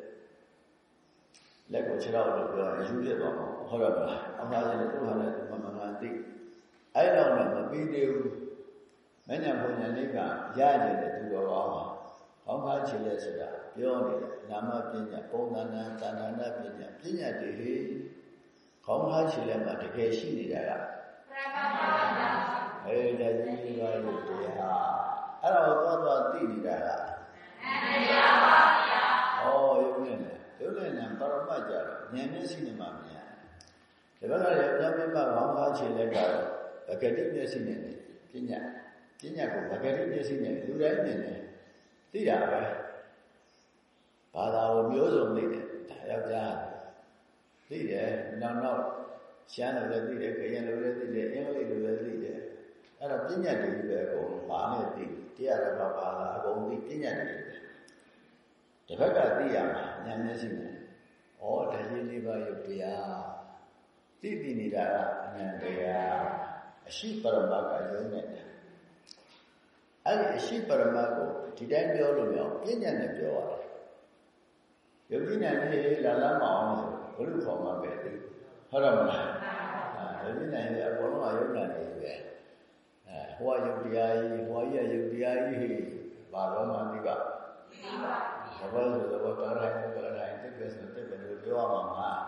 Speaker 1: လက်ကိုခြေတော့လို့ပြောရင်ယူပြသွားမှာဟုတ်တယ်မလားအောက်သားချင်းသူ့ဟာလည်းမမမှန်သိအဲ့တော့လည်းမပြီးသေးဘူးမညာဘုံညာလေးကရကြတဲ့သူတော်ကောင်းပါ ကောင်းကားခြေလက်ဆိုတာပြောနေတယ်နာမပညာပုံသဏ္ဍာန်တဏ္ဍာနပညာပညာတည်းဟိကောင်းကားခြေလက်မှာတကယ်ရှိနေတာကအဲဒါကြီးလေးပါလို့တရားအဲ့တော့သွားသွားသိနေတာကတရားပါဗျာဩရုပ်နဲ့ရုပ်နဲ့ဉာဏ်ပရမတ်ကြတော့ဉာဏ်မျက်စိနဲ့မှမြင်ရတယ်ဒီဘက်ကလည်းဉာဏ်မျက်မှောက်ကောင်းကားခြေလက်ကတော့ပဂတိမျက်စိနဲ့ပညာပညာကိုပဂတိမျက်စိနဲ့လူတိုင်းမြင်တယ် သိတာပဲဘာသာကိုမျိုးစုံသိတယ်ဒါယောက်ျားသိတယ်နောက်နောက်ရှမ်းလိုလည်းသိတယ်၊ကရင်လိုလည်းသိတယ်၊အင်္ဂလိပ်လိုလည်းသိတယ်။အဲ့တော့ပညာတွေပဲအကုန်ပါနဲ့သိတရားရပါပါလားအကုန်သိပညာတွေပဲ။တစ်ဖက်ကသိရမှာဉာဏ်မျက်စိနဲ့ဩတကြီးလေးပါရုပ်တရားသိသိနေတာကအနန္တရားအရှိပရမတ်ကယုံနေတာ အဲ့ဒီအရှိပရမတ်ကိုဒီတိုင်းပြောလို့မရပညာနဲ့ပြောရတယ်။ယုတ်ဉာဏ်နဲ့လာလာမအောင်ဆိုဘုလူခေါ်မှာပဲသိဟုတ်တယ်မလားအဲယုတ်ဉာဏ်နဲ့အကုန်လုံးကယုတ်ဉာဏ်တွေပဲအဲဟောယုတ်တရားကြီးဟောရယုတ်တရားကြီးဘာလို့မှသိပါသိပါဘောဆိုတော့တော်တိုင်းတော်တိုင်းတက်ပဲဆိုတက်ပဲလို့ပြောရမှာမလား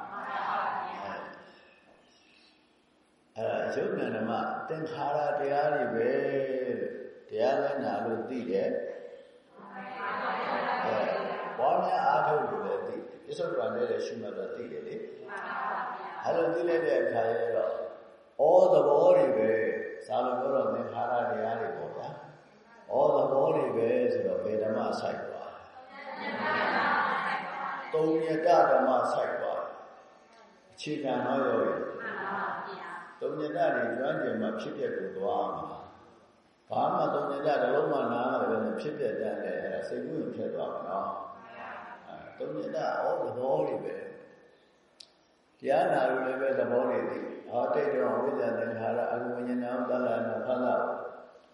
Speaker 1: အဲအဲယုတ်ဉာဏ်ဓမ္မသင်္ခါရတရားတွေပဲ တရားလဲနာလို့သိတယ်အဲဘောများအားထုတ်လို့လည်းသိပြစ္ဆုတ်ပံနဲ့လည်းရှုမှတ်တော့သိတယ်လေအဲ့လိုသိလိုက်တဲ့အခါကျတော့ဩသဘောတွေပဲစာလို့ပြောတော့သင်္ခါရတရားတွေပေါ့ဗျာဩသဘောတွေပဲဆိုတော့ဘယ်ဓမ္မဆိုင်သွားသုံးရတဓမ္မဆိုင်သွားအခြေခံတော့ရောရသုံးရတတွေကျွမ်းကျင်မှဖြစ်ပျက်ကိုသွားမှာ ဘာမှသုံးရတတလုံးမှနားရတယ်နဲ့ဖြစ်ပျက်တတ်တယ်အဲ့ဒါစိတ်ကူးရင်ဖြစ်သွားမှာနော်အဲသုံးရတဩသဘောတွေပဲတရားနာလို့လည်းပဲသဘောတွေသိဟောတိတ်တော့ဝိဇ္ဇာသင်္ခါရအကုဝိညာဏသလနာဖသ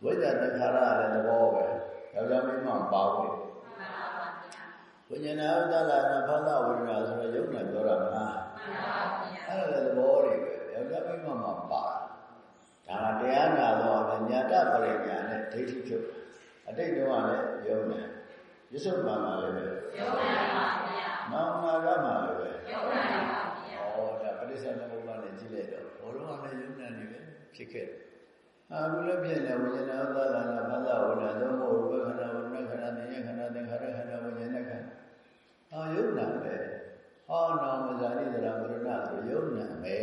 Speaker 1: ဝိဇ္ဇာသင်္ခါရလည်းသဘောပဲယောက်ျားမင်းမပါဘူးဝိညာဏသလနာဖသဝိညာဆိုတော့ယုံနဲ့ပြောတာမလားအဲ့ဒါလည်းသဘောတွေပဲယောက်ျားမင်းမမပါဒါကတရားနာတော့ ညာတပရိညာနဲ့ဒိဋ္ဌိချုပ်အတိတ်တော့လည်းယုံတယ်ယစ္ဆုပံမှာလည်းပဲယုံတယ်ပါဗျာမောင်နာကမှာလည်းပဲယုံတယ်ပါဩဒါပရိစ္ဆေသမုပ္ပါနဲ့ကြည့်လိုက်တော့ဘောလုံးကလည်းယုံနာနေပဲဖြစ်ခဲ့တယ်။အခုလည်းဖြစ်နေဝိညာဏသာသနာဘာသာဝိညာဉ်သုံးဖို့ဘုခဏဝိညာဉ်ခဏနေယခဏသင်္ခါရခဏဝိညာဉ်ခဏအာယုံနာပဲဟောနာမဇာတိသရမရဏဆိုယုံနာပဲ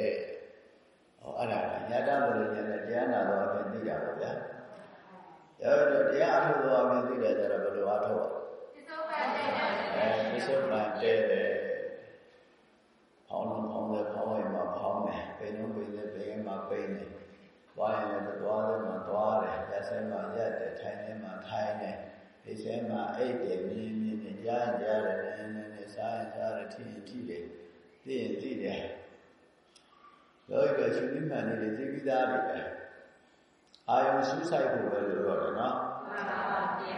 Speaker 1: ဟောအဲ့ဒါညာတပရိညာနဲ့တရားနာတော့အပြင်သိတာပါဗျာ။အဲ့တော့တရားအထုတ်တော့အပြင်သိတယ်ဆိုတော့ဘယ်လိုအထုတ်လဲ။အဲသစ္စာပန်တဲ့တယ်ဖောင်းလုံးဖောင်းတယ်ဖောင်းရင်မှဖောင်းတယ်ပိန်လုံးပိန်တယ်ပိန်ရင်မှပိန်တယ်သွားရင်လည်းသွားတယ်မှသွားတယ်ရက်စဲမှရက်တယ်ထိုင်တယ်မှထိုင်တယ်ဒီစဲမှအိတ်တယ်မြင်းမြင်းနဲ့ကြားရင်ကြားတယ်နည်းနည်းနဲ့စားရင်စားတယ်ထိရင်ထိတယ်သိရင်သိတယ် လောကရှင်မိမှန်နေတယ်သိပြီးသားပဲအာယုံစူးဆိုင်ဖို့ပဲလို့တော့တယ်နော်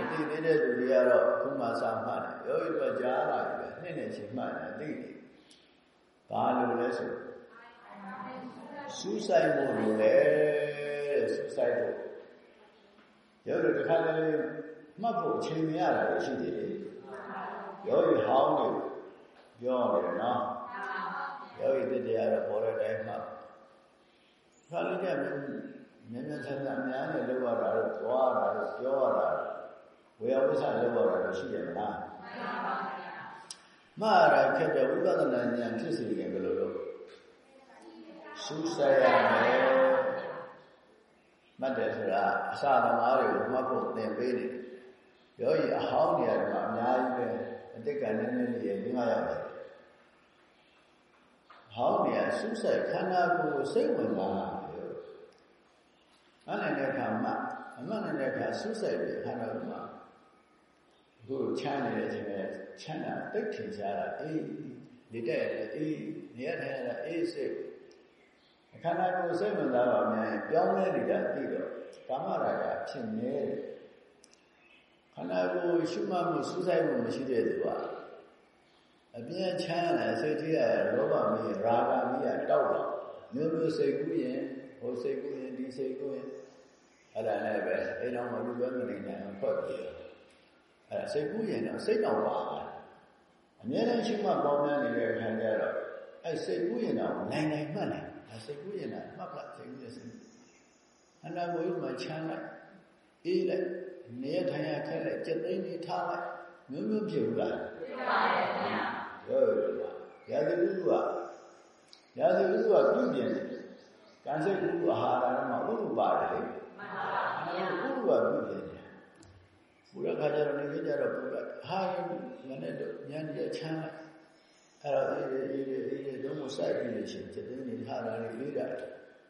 Speaker 1: အတိနေတဲ့လူတွေကတော့ခုမှစမှတ်တယ်ယောဂီတော့ကြားလာပြီပဲနှစ်နဲ့ချင်းမှတ်တယ်သိတယ်ဘာလို့လဲဆိုစူးဆိုင်ဖို့လိုတယ်စူးဆိုင်ဖို့ရောတို့တစ်ခါတည်းမှတ်ဖို့အချိန်မရတာရှိတယ်လေရောဒီဟောင်းနေပြောတယ်နော် ရောဒီတရားတော့ပေါ်တဲ့တိုင်းမှခါလေးကမြန်မြန်ဆန်ဆန်အများနဲ့လောက်ရတာတော့သွားရတာတော့ပြောရတာဝေယဝိဆလောက်ရတာတော့ရှိတယ်မလားမှန်ပါဗျာမှားရခက်တဲ့ဝိပဿနာဉာဏ်ဖြစ်စေတယ်ဘယ်လိုလုပ်စူးစိုက်ရမယ်မှတ်တယ်ဆိုတာအစသမားတွေကိုမှတ်ဖို့သင်ပေးတယ်ယောဂီအဟောင်းနေရာမှာအများကြီးပဲအတိတ်ကနည်းနည်းလေးရင်းရရတယ် ဟောင်းနေရာစူးစိုက်ခန္ဓာကိုယ်စိတ်ဝင်လာတယ်အဲ့နဲ့တဲ့အခါမှအမှန်နဲ့တဲ့အခါစူးစိုက်ပြီးခန္ဓာကိုယ်မှာအခုချမ်းနေတဲ့အချိန်မှာချမ်းသာတိတ်ထင်ရှားတာအေးနေတဲ့အေးနေရထိုင်ရတာအေးစိတ်အခန္ဓာကိုယ်စိတ်ဝင်စားတော့အများကြီးပြောင်းလဲနေတာသိတော့ကာမရာဂဖြစ်နေတယ်လိုရှုမှတ်မှုစူးစိုက်မှုမရှိတဲ့သူက အပြင်းချမ်းတယ်စိတ်ကြီးရလောဘမီးရာဂမီးရတောက်တော့မျိုးမျိုးစိတ်ကူးရင်ဟိုစိတ်ကူးရင်ဒီစိတ်ကူးရင်အဲ့ဒါနဲ့ပဲအိမ်တော်မှာလူပဲမနေနိုင်အောင်ဖွက်ပြီးအဲ့ဒါစိတ်ကူးရင်တော့စိတ်တော့ပါအများနဲ့ရှုမှတ်ပေါင်းများနေတဲ့အခါကျတော့အဲ့စိတ်ကူးရင်တော့နိုင်နိုင်မှတ်နိုင်စိတ်ကူးရင်တော့မှတ်ပစိတ်ကူးရဲ့စိတ်အနာကိုမှချမ်းလိုက်အေးလိုက်နေရထိုင်ရခက်လိုက်စက်သိမ်းနေထားလိုက်မျိုးမျိုးဖြစ်ဘူးလား
Speaker 2: ဖြစ်ပါရဲ့ဗျာ
Speaker 1: ရောရာဇဝုကရာဇဝုကပြုပြင်တယ်ကံစိတ်ကုအာဟာရမှာဥပ္ပပါတယ်လေမှန်
Speaker 2: ပါဗျာ
Speaker 1: ဥပ္ပပြုပြင်တယ်ဘုရားခါကြတော့နေကြတော့ဘုရားဟာငါနဲ့တော့ဉာဏ်ကြီးချမ်းလိုက်အဲ့တော့အေးအေးအေးအေးတော့မစိုက်ပြီးလို့ရှိရင်စက်သိမ်းနေထားတာလေလေးတာ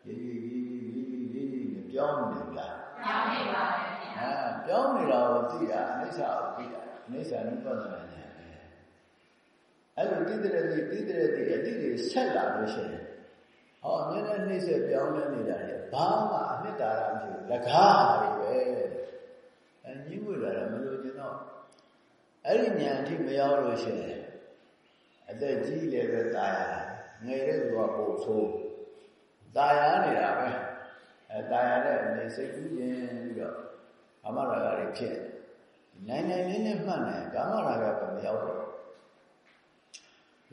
Speaker 1: ရေးရေးရေးရေးရေးရေးပြောင်းနေလား
Speaker 2: ပြောင်းနေပါရဲ့
Speaker 1: အဲပြောင်းနေတာကိုသိတာအနိစ္စကိုသိတာအနိစ္စနုပဒနာညာ အဲ့လိုတိတဲ့တိတိတဲ့တိအတိတွေဆက်လာလို့ရှိရင်ဟောအမြဲတမ်းနှိမ့်ဆက်ပြောင်းလဲနေတာလေဘာမှအနှစ်သာရမရှိဘူးလကားဟာတွေပဲအဲညှိမှုလာတယ်မလို့ကျင်တော့အဲ့ဒီညာအထိမရောက်လို့ရှိရင်အသက်ကြီးလည်းပဲตายရတယ်ငယ်တဲ့သူကပို့ဆိုးตายရနေတာပဲအဲตายရတဲ့အနေစိတ်ကူးရင်ပြီးတော့ကာမရာဂတွေဖြစ်နိုင်နိုင်လေးနဲ့မှတ်နိုင်ကာမရာဂကမရောက်တော့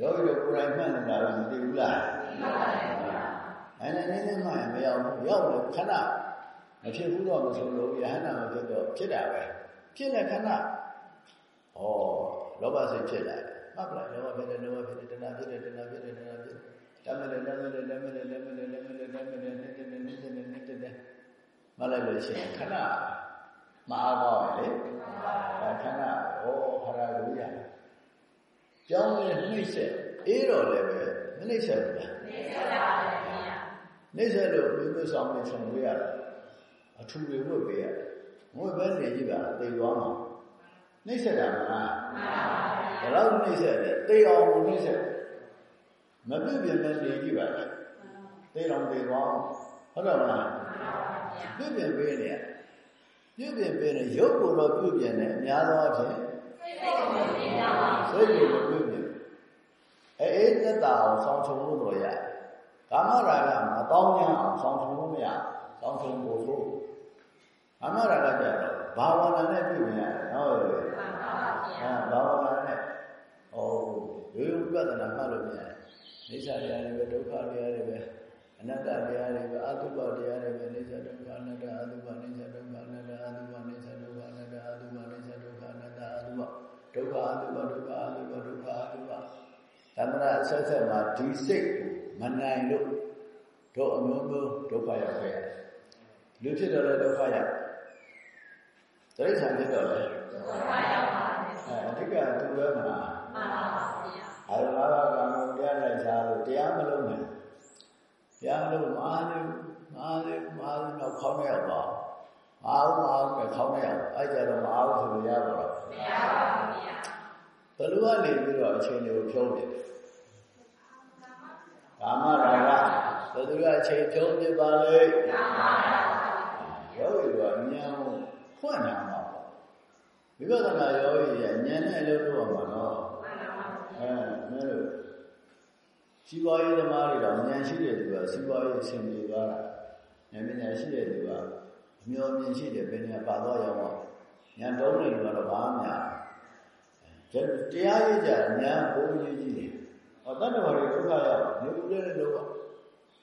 Speaker 1: ယောဂီတို့ကိုယ်တိုင်မှတ်နေတာလည်းမသိဘူးလား
Speaker 2: မှန်ပါတယ်ဗျာ
Speaker 1: နိုင်နိုင်လေးနဲ့မှတ်ရင်မရောက်ဘူးရောက်လို့ခဏမဖြစ်ဘူးတော့မဆိုလို့ယဟန္တာမဖြစ်တော့ဖြစ်တာပဲဖြစ်တဲ့ခဏဩလောဘစိတ်ဖြစ်လာတယ်မှတ်ပလားလောဘဖြစ်တယ်လောဘဖြစ်တယ်တဏှာဖြစ်တယ်တဏှာဖြစ်တယ်တဏှာဖြစ်တယ်တမလည်းတမလည်းတမလည်းတမလည်းတမလည်းတမလည်းနေတဲ့နေတဲ့နေတဲ့မလိုက်လို့ရှိရင်ခဏမအားကောင်းလေခဏဩခရလူရ ကြောင်းနဲ့နှိမ့်ဆက်အေးတော့လည်းပဲမနှိမ့်ဆက်ဘူးလား
Speaker 2: နှိမ့်ဆက်ပါလေခင်ဗျာ
Speaker 1: နှိမ့်ဆက်လို့ဘုရားဆောင်နေဆောင်လို့ရတယ်အထူတွေဝတ်ပေးရတယ်ငွေပဲနေကြည့်ပါသိသွားမှာနှိမ့်ဆက်တာမလားမှန်ပါဗျာဘယ်တော့နှိမ့်ဆက်လဲသိအောင်နှိမ့်ဆက်မပြုတ်ပြင်းနဲ့နေကြည့်ပါလားသိအောင်သိသွားဟုတ်တယ်မလားမှန်ပါဗျာပြုတ်ပြင်းပေးနေရပြုတ်ပြင်းပေးနေရုပ်ကိုတော့ပြုတ်ပြင်းတယ်အများသောအားဖြင့် စိတ်ကိုပြုတ်ပြင်းတာပါစိတ်ကိုပြုတ်ပြင်းအဲအေးသက်တာအောင်ဆောင်းချုံလို့တော့ရကာမရာဂမတောင်းကြအောင်ဆောင်းချုံလို့မရဆောင်းချုံဖို့ဆိုကာမရာဂကြတော့ဘာဝနာနဲ့ပြုတ်ရတယ်နော်ဟုတ်
Speaker 2: တယ်မှန်ပါဗျာ
Speaker 1: ဘာဝနာနဲ့ဟောရိုးရိုးပြဿနာမှတ်လို့မရတယ်နေစာတရားတွေပဲဒုက္ခတရားတွေပဲအနတ္တတရားတွေပဲအတုပတရားတွေပဲနေစာဒုက္ခအနတ္တ ဒုက္ခအတုပဒုက္ခအတုပဒုက္ခအတုပသမဏအဆက်ဆက်မှာဒီစိတ်ကိုမနိုင်လို့တို့အမျိုးမျိုးဒုက္ခရောက်ခဲ့ရတယ်လူဖြစ်တော့လည်းဒုက္ခရောက်တိရစ္ဆာန်ဖြစ်တော့လည်း
Speaker 2: ဒုက္ခရောက်ပါတယ်
Speaker 1: အဲအဓိကသူပဲမှာမှန်
Speaker 2: ပါပါဗျာ
Speaker 1: အာရမဘာကံကိုတရားလိုက်စားလို့တရားမလုံးနဲ့တရားလုံးမအားလို့မအားလို့မအားလို့တော့ခေါင်းရောက်တော့မအားဘူးမအားဘူးပဲခေါင်းရောက်အဲ့ကြတော့မအားဘူးဆိုလို့ရတော့
Speaker 2: မရပါဘူးဗျာ
Speaker 1: ဘလူကနေပြီးတော့အချိန်တွေကိုဖြုံးတယ်ကာမရာဂဘယ်သူကအချိန်ဖြုံးပြပါလဲကာမရာဂယောဂီကအញ្ញံဖွင့်တာမှာပေါ့ဝိပဿနာယောဂီရဲ့ဉာဏ်နဲ့အလုပ်လုပ်ရမှာနော်အဲမင်းတို့စီးပွားရေးသမားတွေတော့ဉာဏ်ရှိတဲ့သူကစီးပွားရေးအဆင်ပြေသွားတာဉာဏ်ပညာရှိတဲ့သူကအမျော်မြင်ရှိတဲ့ပညာပါတော့ရောက်တော့ဉာဏ်တော်တဲ့လူကတော့ဘာမှမရ တရားရည်ကြညာဘုံကြီးကြီးတယ်။ဟောတတ္တဝါတွေဒုက္ခရောက်နေဦးလည်းလုံးဝ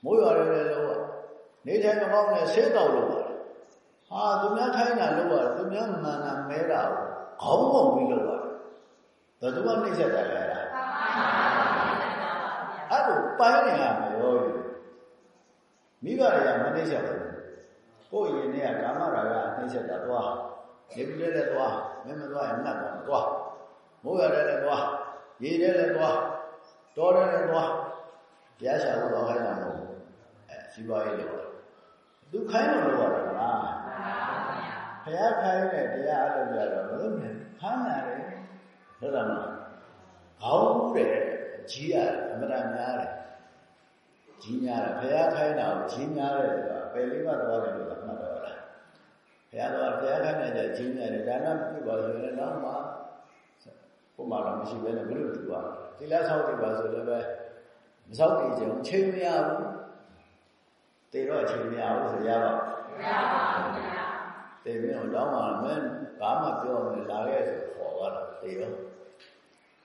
Speaker 1: မိုးရွာလည်းလုံးဝနေထိုင်မကောင်းနဲ့ဆေးတောက်လို့ပါ။ဟာသူများထိုင်းတာလုံးဝသူများမှန်တာမဲတာကိုခေါင်းပုံပြီးလုံးပါဘယ်သူမှနှိမ့်ဆက်တာလဲအဲ့ဒါပိုင်းနေရမယ်ရောမိဘတွေကမနှိမ့်ဆက်ဘူးကိုယ့်ရင်ထဲကကာမရာဂနှိမ့်ဆက်တာသွားနေပြီးလည်းသွားမင်းမသွားရင်နှက်တော့သွား မိုးရတယ်လည်းသွားရေတယ်လည်းသွားတော်တယ်လည်းသွားတရားရှာလို့တော့ခိုင်းတာမဟုတ်ဘူးအဲစီးပွားရေးလို့သူခိုင်းလို့လို့ရတယ်လားဘုရားခိုင်းတဲ့တရားအလုပ်ကြတော့မလုပ်နဲ့ဖမ်းလာတယ်ဟုတ်တယ်မလားခေါင်းတဲ့ကြီးရတယ်အမှန်တရားများတယ်ကြီးများတယ်ဘုရားခိုင်းတာကိုကြီးများတယ်ဆိုတာပယ်လေးပါးသွားတယ်လို့မှတ်တော့လားဘုရားတော်ဘုရားခိုင်းတဲ့ကြီးနေတယ်ဒါနပြုပါဆိုရင်တော့မှ ဘုမတော်မရှိဘဲနဲ့ဘယ်လိုတူပါသီလဆောက်တည်ပါဆိုလည်းပဲမဆောက်တည်ကြအောင်ချိန်မရဘူးတေတော့ချိန်မရဘူးဆိုရပါ
Speaker 2: မရပါဘူးဗျာ
Speaker 1: တေပြီးတော့တောင်းပါမယ်ဘာမှပြောမလာခဲ့ဆိုခေါ်သွားတော့တေရော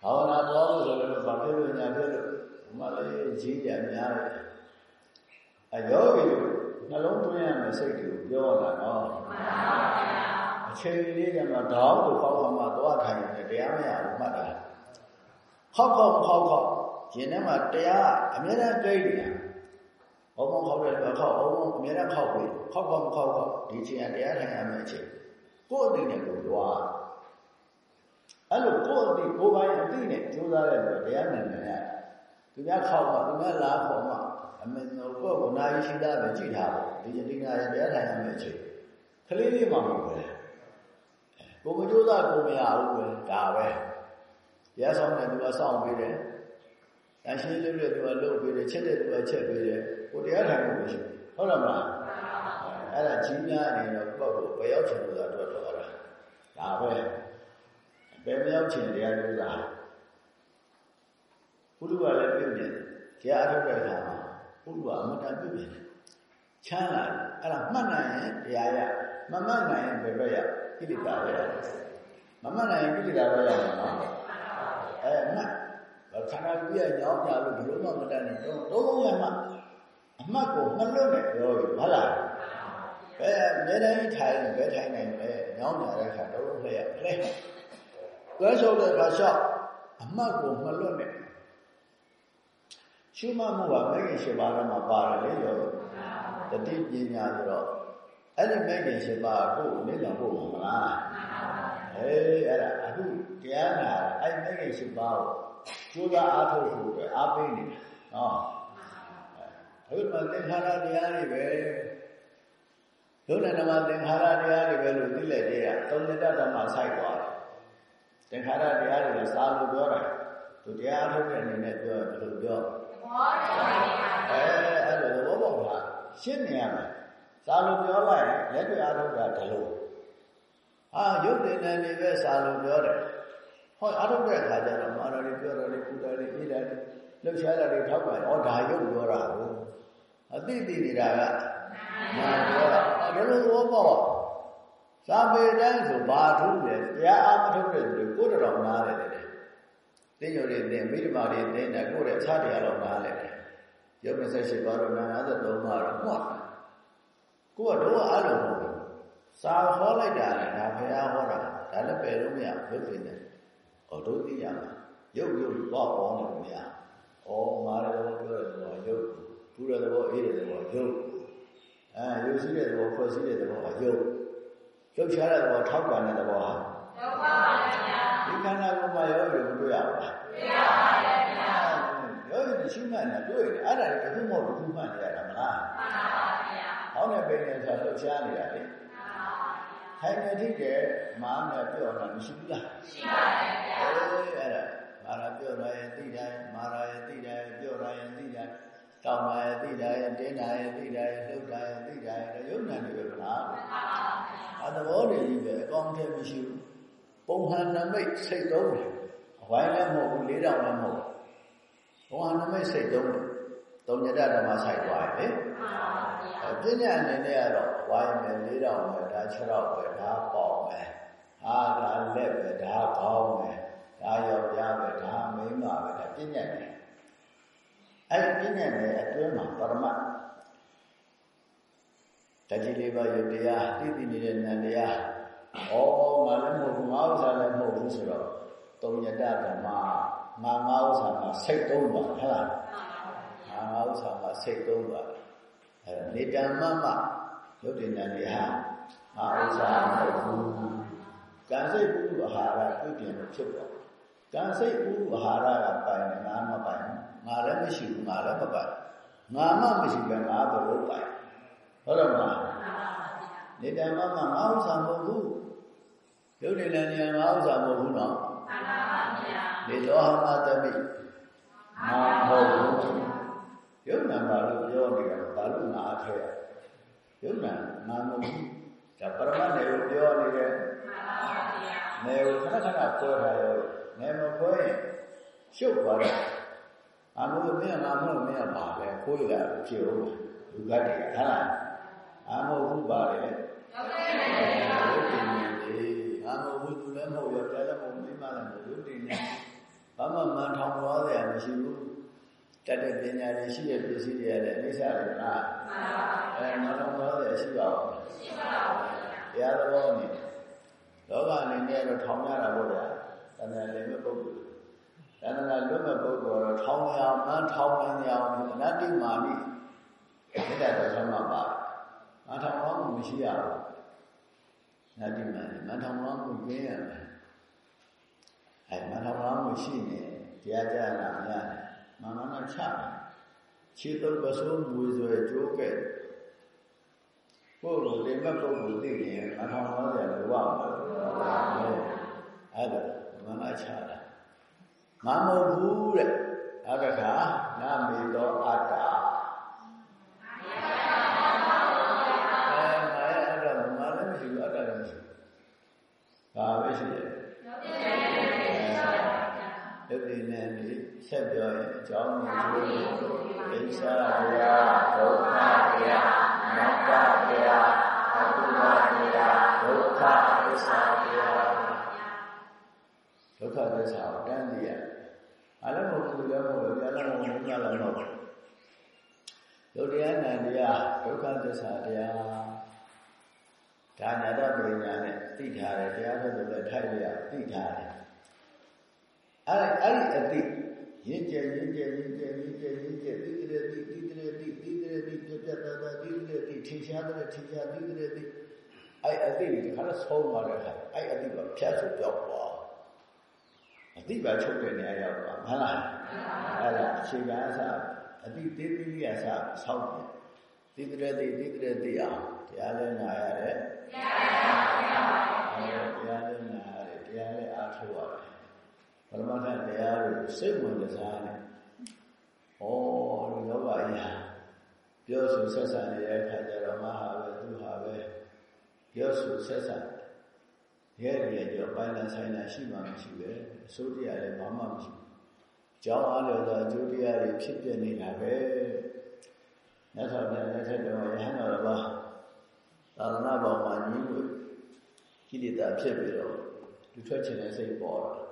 Speaker 1: ဘာဝနာတော်လို့ဆိုလည်းဘာဖြစ်လို့ညာဖြစ်လို့ဘုမလည်းကြီးကြများတယ်အယောဂီနှလုံးသွင်းရမယ်စိတ်ကိုပြောတာနော်မှန်ပါဗျာအ ချိန်လေးကမှတောင်းကိုပေါက်မှသွားထိုင်တယ်တရားမရဘူးမှတ်တာခောက်ခောက်ခောက်ခောက်ရင်ထဲမှာတရားအမြဲတမ်းကြိတ်နေတာဘုံဘုံခောက်တယ်တော့ခောက်ဘုံဘုံအမြဲတမ်းခောက်ပြီခောက်ခောက်ခောက်ခောက်ဒီအချိန်ကတရားထိုင်ရမယ်အချိန်ကိုယ့်အသိနဲ့ကိုယ်သွားအဲ့လိုကိုယ့်အသိကိုယ်ပိုင်အသိနဲ့ကြိုးစားတဲ့လူတရားနာနေရတယ်သူများခောက်မှသူများလာခေါ်မှအမေတို့ကိုယ်ကနာရီရှိတာပဲကြည့်ထားပါဒီဒီနာရီတရားထိုင်ရမယ်အချိန်ကလေးလေးမှမဟုတ်ဘူး ကိုမကြိုးစားကိုမရဘူးပဲဒါပဲတရားဆောင်တဲ့သူကစောင့်ပေးတယ်တန်ရှင်းလေးတွေသူကလုပ်ပေးတယ်ချက်တဲ့သူကချက်ပေးတယ်ကိုတရားထိုင်လို့မရှိဘူးဟုတ်လားမလားအဲ့ဒါကြီးများအနေနဲ့ပုဂ္ဂိုလ်ဘယ်ရောက်ချင်လို့သာတွေ့တော့တာဒါပဲဘယ်မရောက်ချင်တရားလို့သာဘုရားကလည်းပြုနေတယ်တရားထုတ်တဲ့အခါမှာဘုရားအမတန်ပြုနေတယ်ချမ်းသာအဲ့ဒါမှတ်နိုင်ရင်တရားရမမှတ်နိုင်ရင်ဘယ်ဘက်ရ ကိလေသာပဲရမမှတ်နိုင်ရင်ကိလေသာပဲရမှာနော်အဲမှတ်ခန္ဓာကိုယ်ကညောင်းကြလို့ဒီလိုမှမတတ်နဲ့တော့တော့လုံးမှအမှတ်ကိုမလွတ်နဲ့ပြောပြီဟုတ်လားဘယ်အမြဲတမ်းထိုင်ဘယ်ထိုင်နိုင်လဲညောင်းကြတဲ့ခါတော့လှည့်ရလှည့်တွဲလျှောက်တဲ့ခါလျှောက်အမှတ်ကိုမလွတ်နဲ့ရှုမှတ်မှုကမဂ္ဂင်၈ပါးမှာပါတယ်လေရောတတိပညာဆိုတော့ အဲ့ဒီမဂ္ဂင်၈ပါးကိုနိဗ္ဗာန်ပို့မှာမလားအေးအဲ့ဒါအခုတရားနာအဲ့မဂ္ဂင်၈ပါးကိုကျိုးသားအားထုတ်ဖို့အတွက်အားပေးနေတာနော်အခုမှသင်္ခါရတရားတွေပဲဒုက္ခနမသင်္ခါရတရားတွေပဲလို့သိလိုက်တဲ့ကသုံးတတ္တမဆိုင်သွားတယ်သင်္ခါရတရားတွေစာလို့ပြောတာသူတရားထုတ်တဲ့အနေနဲ့ပြောဘယ်လိုပြောဘောတရားအဲအဲ့လိုသဘောပေါက်လားရှင်းနေရမယ် စာလို့ပြောလိုက်လက်တွေ့အားထုတ်တာဒီလိုအာရုပ်တင်တယ်နေပဲစာလို့ပြောတယ်ဟောအားထုတ်တဲ့အခါကျတော့မာရတွေပြောတယ်ပူတယ်အေးတယ်လှုပ်ရှားတာတွေထောက်ပါဩဒါရုပ်ပြောတာကိုအသိသိနေတာကနာပြောတာဘယ်လိုသဘောပေါက်စာပေတိုင်းဆိုဘာထုတ်လဲတရားအားမထုတ်တဲ့လူကိုယ်တော်နားတယ်တဲ့သိညိုတွေသင်မိဓမ္မာတွေသင်တယ်ကိုယ်ရဲ့အခြားတရားတော့နားလဲတယ်ရုပ်28ပါးတော့နာ53ပါးတော့မှတ် ကိုယ်ကတော့အားလုံးမဟုတ်ဘူးစာဟောလိုက်တာလေဒါဘုရားဟောတာဒါလည်းပယ်လို့မရရုပ်သိနေဟောတို့သိရမှာရုပ်ရုပ်တော့ပေါ်နေလို့မရဩမာရတော်ပြောတဲ့ဘောရုပ်ပူတဲ့ဘောအေးတဲ့ဘောရုပ်အဲရုပ်ရှိတဲ့ဘောဖွဲ့စည်းတဲ့ဘောကရုပ်ရုပ်ရှားတဲ့ဘောထောက်ကန်တဲ့ဘောဟာရုပ်ပါပါဗျာဒီခန္ဓာကိုယ်မှာရောရုပ်မတွေ့ရဘူးလားတွေ့ရပါတယ်ဗျာရောရုပ်ရှိမှန်တယ်တွေ့တယ်အဲ့ဒါတခုမဟုတ်ဘူးမှန်နေရတာမလားမှန်ပါပါဗျာ ဟောင်းတဲ့ပင်နဲ့ဆိုလှုပ်ရှားနေတာလေမှန်ပါပါဗျာခိုင်နေတိတဲ့မာနဲ့ပြောတာမရှိဘူးလားရှိပါတယ်ဗျာအေးအဲ့ဒါမာရာပြောတာရဲ့သိတယ်မာရာရဲ့သိတယ်ပြောတာရဲ့သိတယ်တောင်းတာရဲ့သိတယ်တင်းတာရဲ့သိတယ်လှုပ်တာရဲ့သိတယ်ရုပ်နာနေပဲမလားမှန်ပါပါဗျာအသဘောတွေကြီးပဲအကောင်းထဲမရှိဘူးပုံဟန်နမိတ်စိတ်သုံးတယ်အဝိုင်းလည်းမဟုတ်ဘူးလေးတောင်လည်းမဟုတ်ဘူးပုံဟန်နမိတ်စိတ်သုံးတယ်သုံးညတဓမ္မဆိုင်သွားတယ်လေမှန်ပါဗျာ ပညာအနေနဲ့ကတော့ဝိုင်းမယ်လေးတောင်ပဲဒါ6တော့ပဲဒါပေါင်ပဲဟာဒါလက်ပဲဒါကောင်းပဲဒါယောက်ျားပဲဒါမိန်းမပဲဒါပညာနဲ့အဲ့ပညာနဲ့အတွင်းမှာပရမတ်တတိလေးပါးယုတ်တရားသိသိနေတဲ့နံတရားဩငါလည်းမဟုတ်ဘူးငါဥစ္စာလည်းမဟုတ်ဘူးဆိုတော့သုံးညတဓမ္မငါငါဥစ္စာမှာစိတ်သုံးပါဟဲ့လားငါငါဥစ္စာမှာစိတ်သုံးပါ အဲနေတမမယုတ်တင်တယ်ဟာငါဥစ္စာမဟုတ်ဘူးကံစိတ်ပုရုအာဟာရပြုပြင်လို့ဖြစ်တော့ကံစိတ်ပုရုအာဟာရကပိုင်ငါမပိုင်ငါလည်းမရှိဘူးငါလည်းမပိုင်ငါမှမရှိပဲငါဘယ်လိုပိုင်ဟုတ်တယ်မလားနေတမမငါဥစ္စာမဟုတ်ဘူးရုပ်တည်လည်းဉာဏ်ငါဥစ္စာမဟုတ်ဘူးနော်မှန်ပါဗျာဒီသောဟမတမိငါမဟုတ်ဘူးရုပ်နာပါလို့ပြောနေတာ ဘာလို့ငါအထဲရုပ်နာငါမဟုတ်ဘူးဒါပရမတ်နယ်ကိုပြောနေတယ်
Speaker 2: မှန်ပါဗျာ
Speaker 1: နယ်ကိုခဏခဏကွဲထားရောနယ်မကွဲရင်ရှုပ်သွားတယ်အမှုမင်းငါမလို့မင်းကပါပဲခိုးရတာဖြစ်ဦးလူကတည်းကဟုတ်လားအမှုဘူးပါတယ်
Speaker 2: ဟုတ်ကဲ့ပါဗျာ
Speaker 1: ရုပ်တည်နေလေအမှုဘူးသူလည်းမဟုတ်ရောတရားလည်းမဟုတ်မိမလည်းမဟုတ်ရုပ်တည်နေဘာမှမန်ထောင်သွားတယ်မရှိဘူး တတ်တဲ့ပညာတွေရှိတဲ့ပစ္စည်းတွေလည်းအိဋ္ဌာတွေလား
Speaker 2: မှန်ပါ
Speaker 1: အဲမန်ထောင်သွားတယ်ရှိပါဦး
Speaker 2: ရှိပါပါဗျာ
Speaker 1: တရားတော်နေလောကအနေနဲ့တော့ထောင်ရတာပေါ့ဗျာတဏှာလည်းမပုဂ္ဂိုလ်တဏှာလွတ်မဲ့ပုဂ္ဂိုလ်တော့ထောင်ရမှန်းထောင်နေရအောင်အနတ္တိမာနိစိတ္တတော်ဆုံးမှာပါမထောင်တော့မရှိရဘူးအနတ္တိမာနိမထောင်တော့ကိုကျင်းရမယ်အဲမထောင်တော့ကိုရှိနေတရားကြတာများတယ် မမနာချတယ်ခြေတော့ပစိုးမွေဆိုရကြိုးကဲ့ကိုယ်လိုလိမ္မပုဂ္ဂိုလ်သိရင်မထောင်တော့တယ်ဘဝမှာအဲ့ဒါမနာချတာမမဟုတ်ဘူးတဲ့အဲ့ဒါကနာမေသောအတ္တ ဒီဆက်ပြောရင်အကြောင်းကိုဒိဋ္ဌာတရားဒုက္ခတရားနတ္တတရားအတုပတရားဒုက္ခသစ္စာတရားဒုက္ခသစ္စာကိုတန်းသိရအဲ့လိုမဟုတ်ဘူးလည်းမဟုတ်ဘူးလည်းမဟုတ်ဘူးလည်းမဟုတ်ဘူးယုတ်တရားနံတရားဒုက္ခသစ္စာတရားဒါညာတော့ပညာနဲ့သိထားတယ်တရားတော်လည်းထိုက်ရသိထားတယ်အဲ့အဲ့ဒီအသိ ရင့်ကျက်ရင့်ကျက်ရင့်ကျက်ရင့်ကျက်ရင့်ကျက်သိတဲ့သိသိတဲ့သိသိတဲ့သိပြပြတတ်တတ်သိတဲ့သိထင်ရှားတဲ့ထင်ရှားသိတဲ့သိအဲ့အသိတွေခါတော့ဆုံးသွားတဲ့အခါအဲ့အသိကဖြတ်ဆိုပြောက်သွားအသိပါချုပ်တဲ့နေရာရောက်သွားမှန်လားအဲ့ဒါအခြေခံအစအသိသေးသေးလေးအစဆောက်ပြန်သိတဲ့သိသိတဲ့သိအောင်တရားလဲနာရတယ်တရားလဲနာရတယ်တရားလဲအားထုတ်ရတယ် ပရမတ္ထတရားကိုစိတ်ဝင်စားတယ်ဩဒီလောကကြီးဟာပြောဆိုဆက်ဆံနေတဲ့အခါကျတော့မဟာပဲသူဟာပဲပြောဆိုဆက်ဆံရဲ့ရဲ့ကြောပိုင်းလာဆိုင်လာရှိမှမရှိပဲအစိုးတရားလည်းဘာမှမရှိဘူးကြောင်းအားလို့သောအကျိုးတရားတွေဖြစ်ပြနေတာပဲမြတ်စွာဘုရားလက်ထက်တော်ရဟန်းတော်ဘာသာသနာပေါ်မှာညီးလို့ကိလေသာဖြစ်ပြီးတော့လူထွက်ချင်တဲ့စိတ်ပေါ်တာ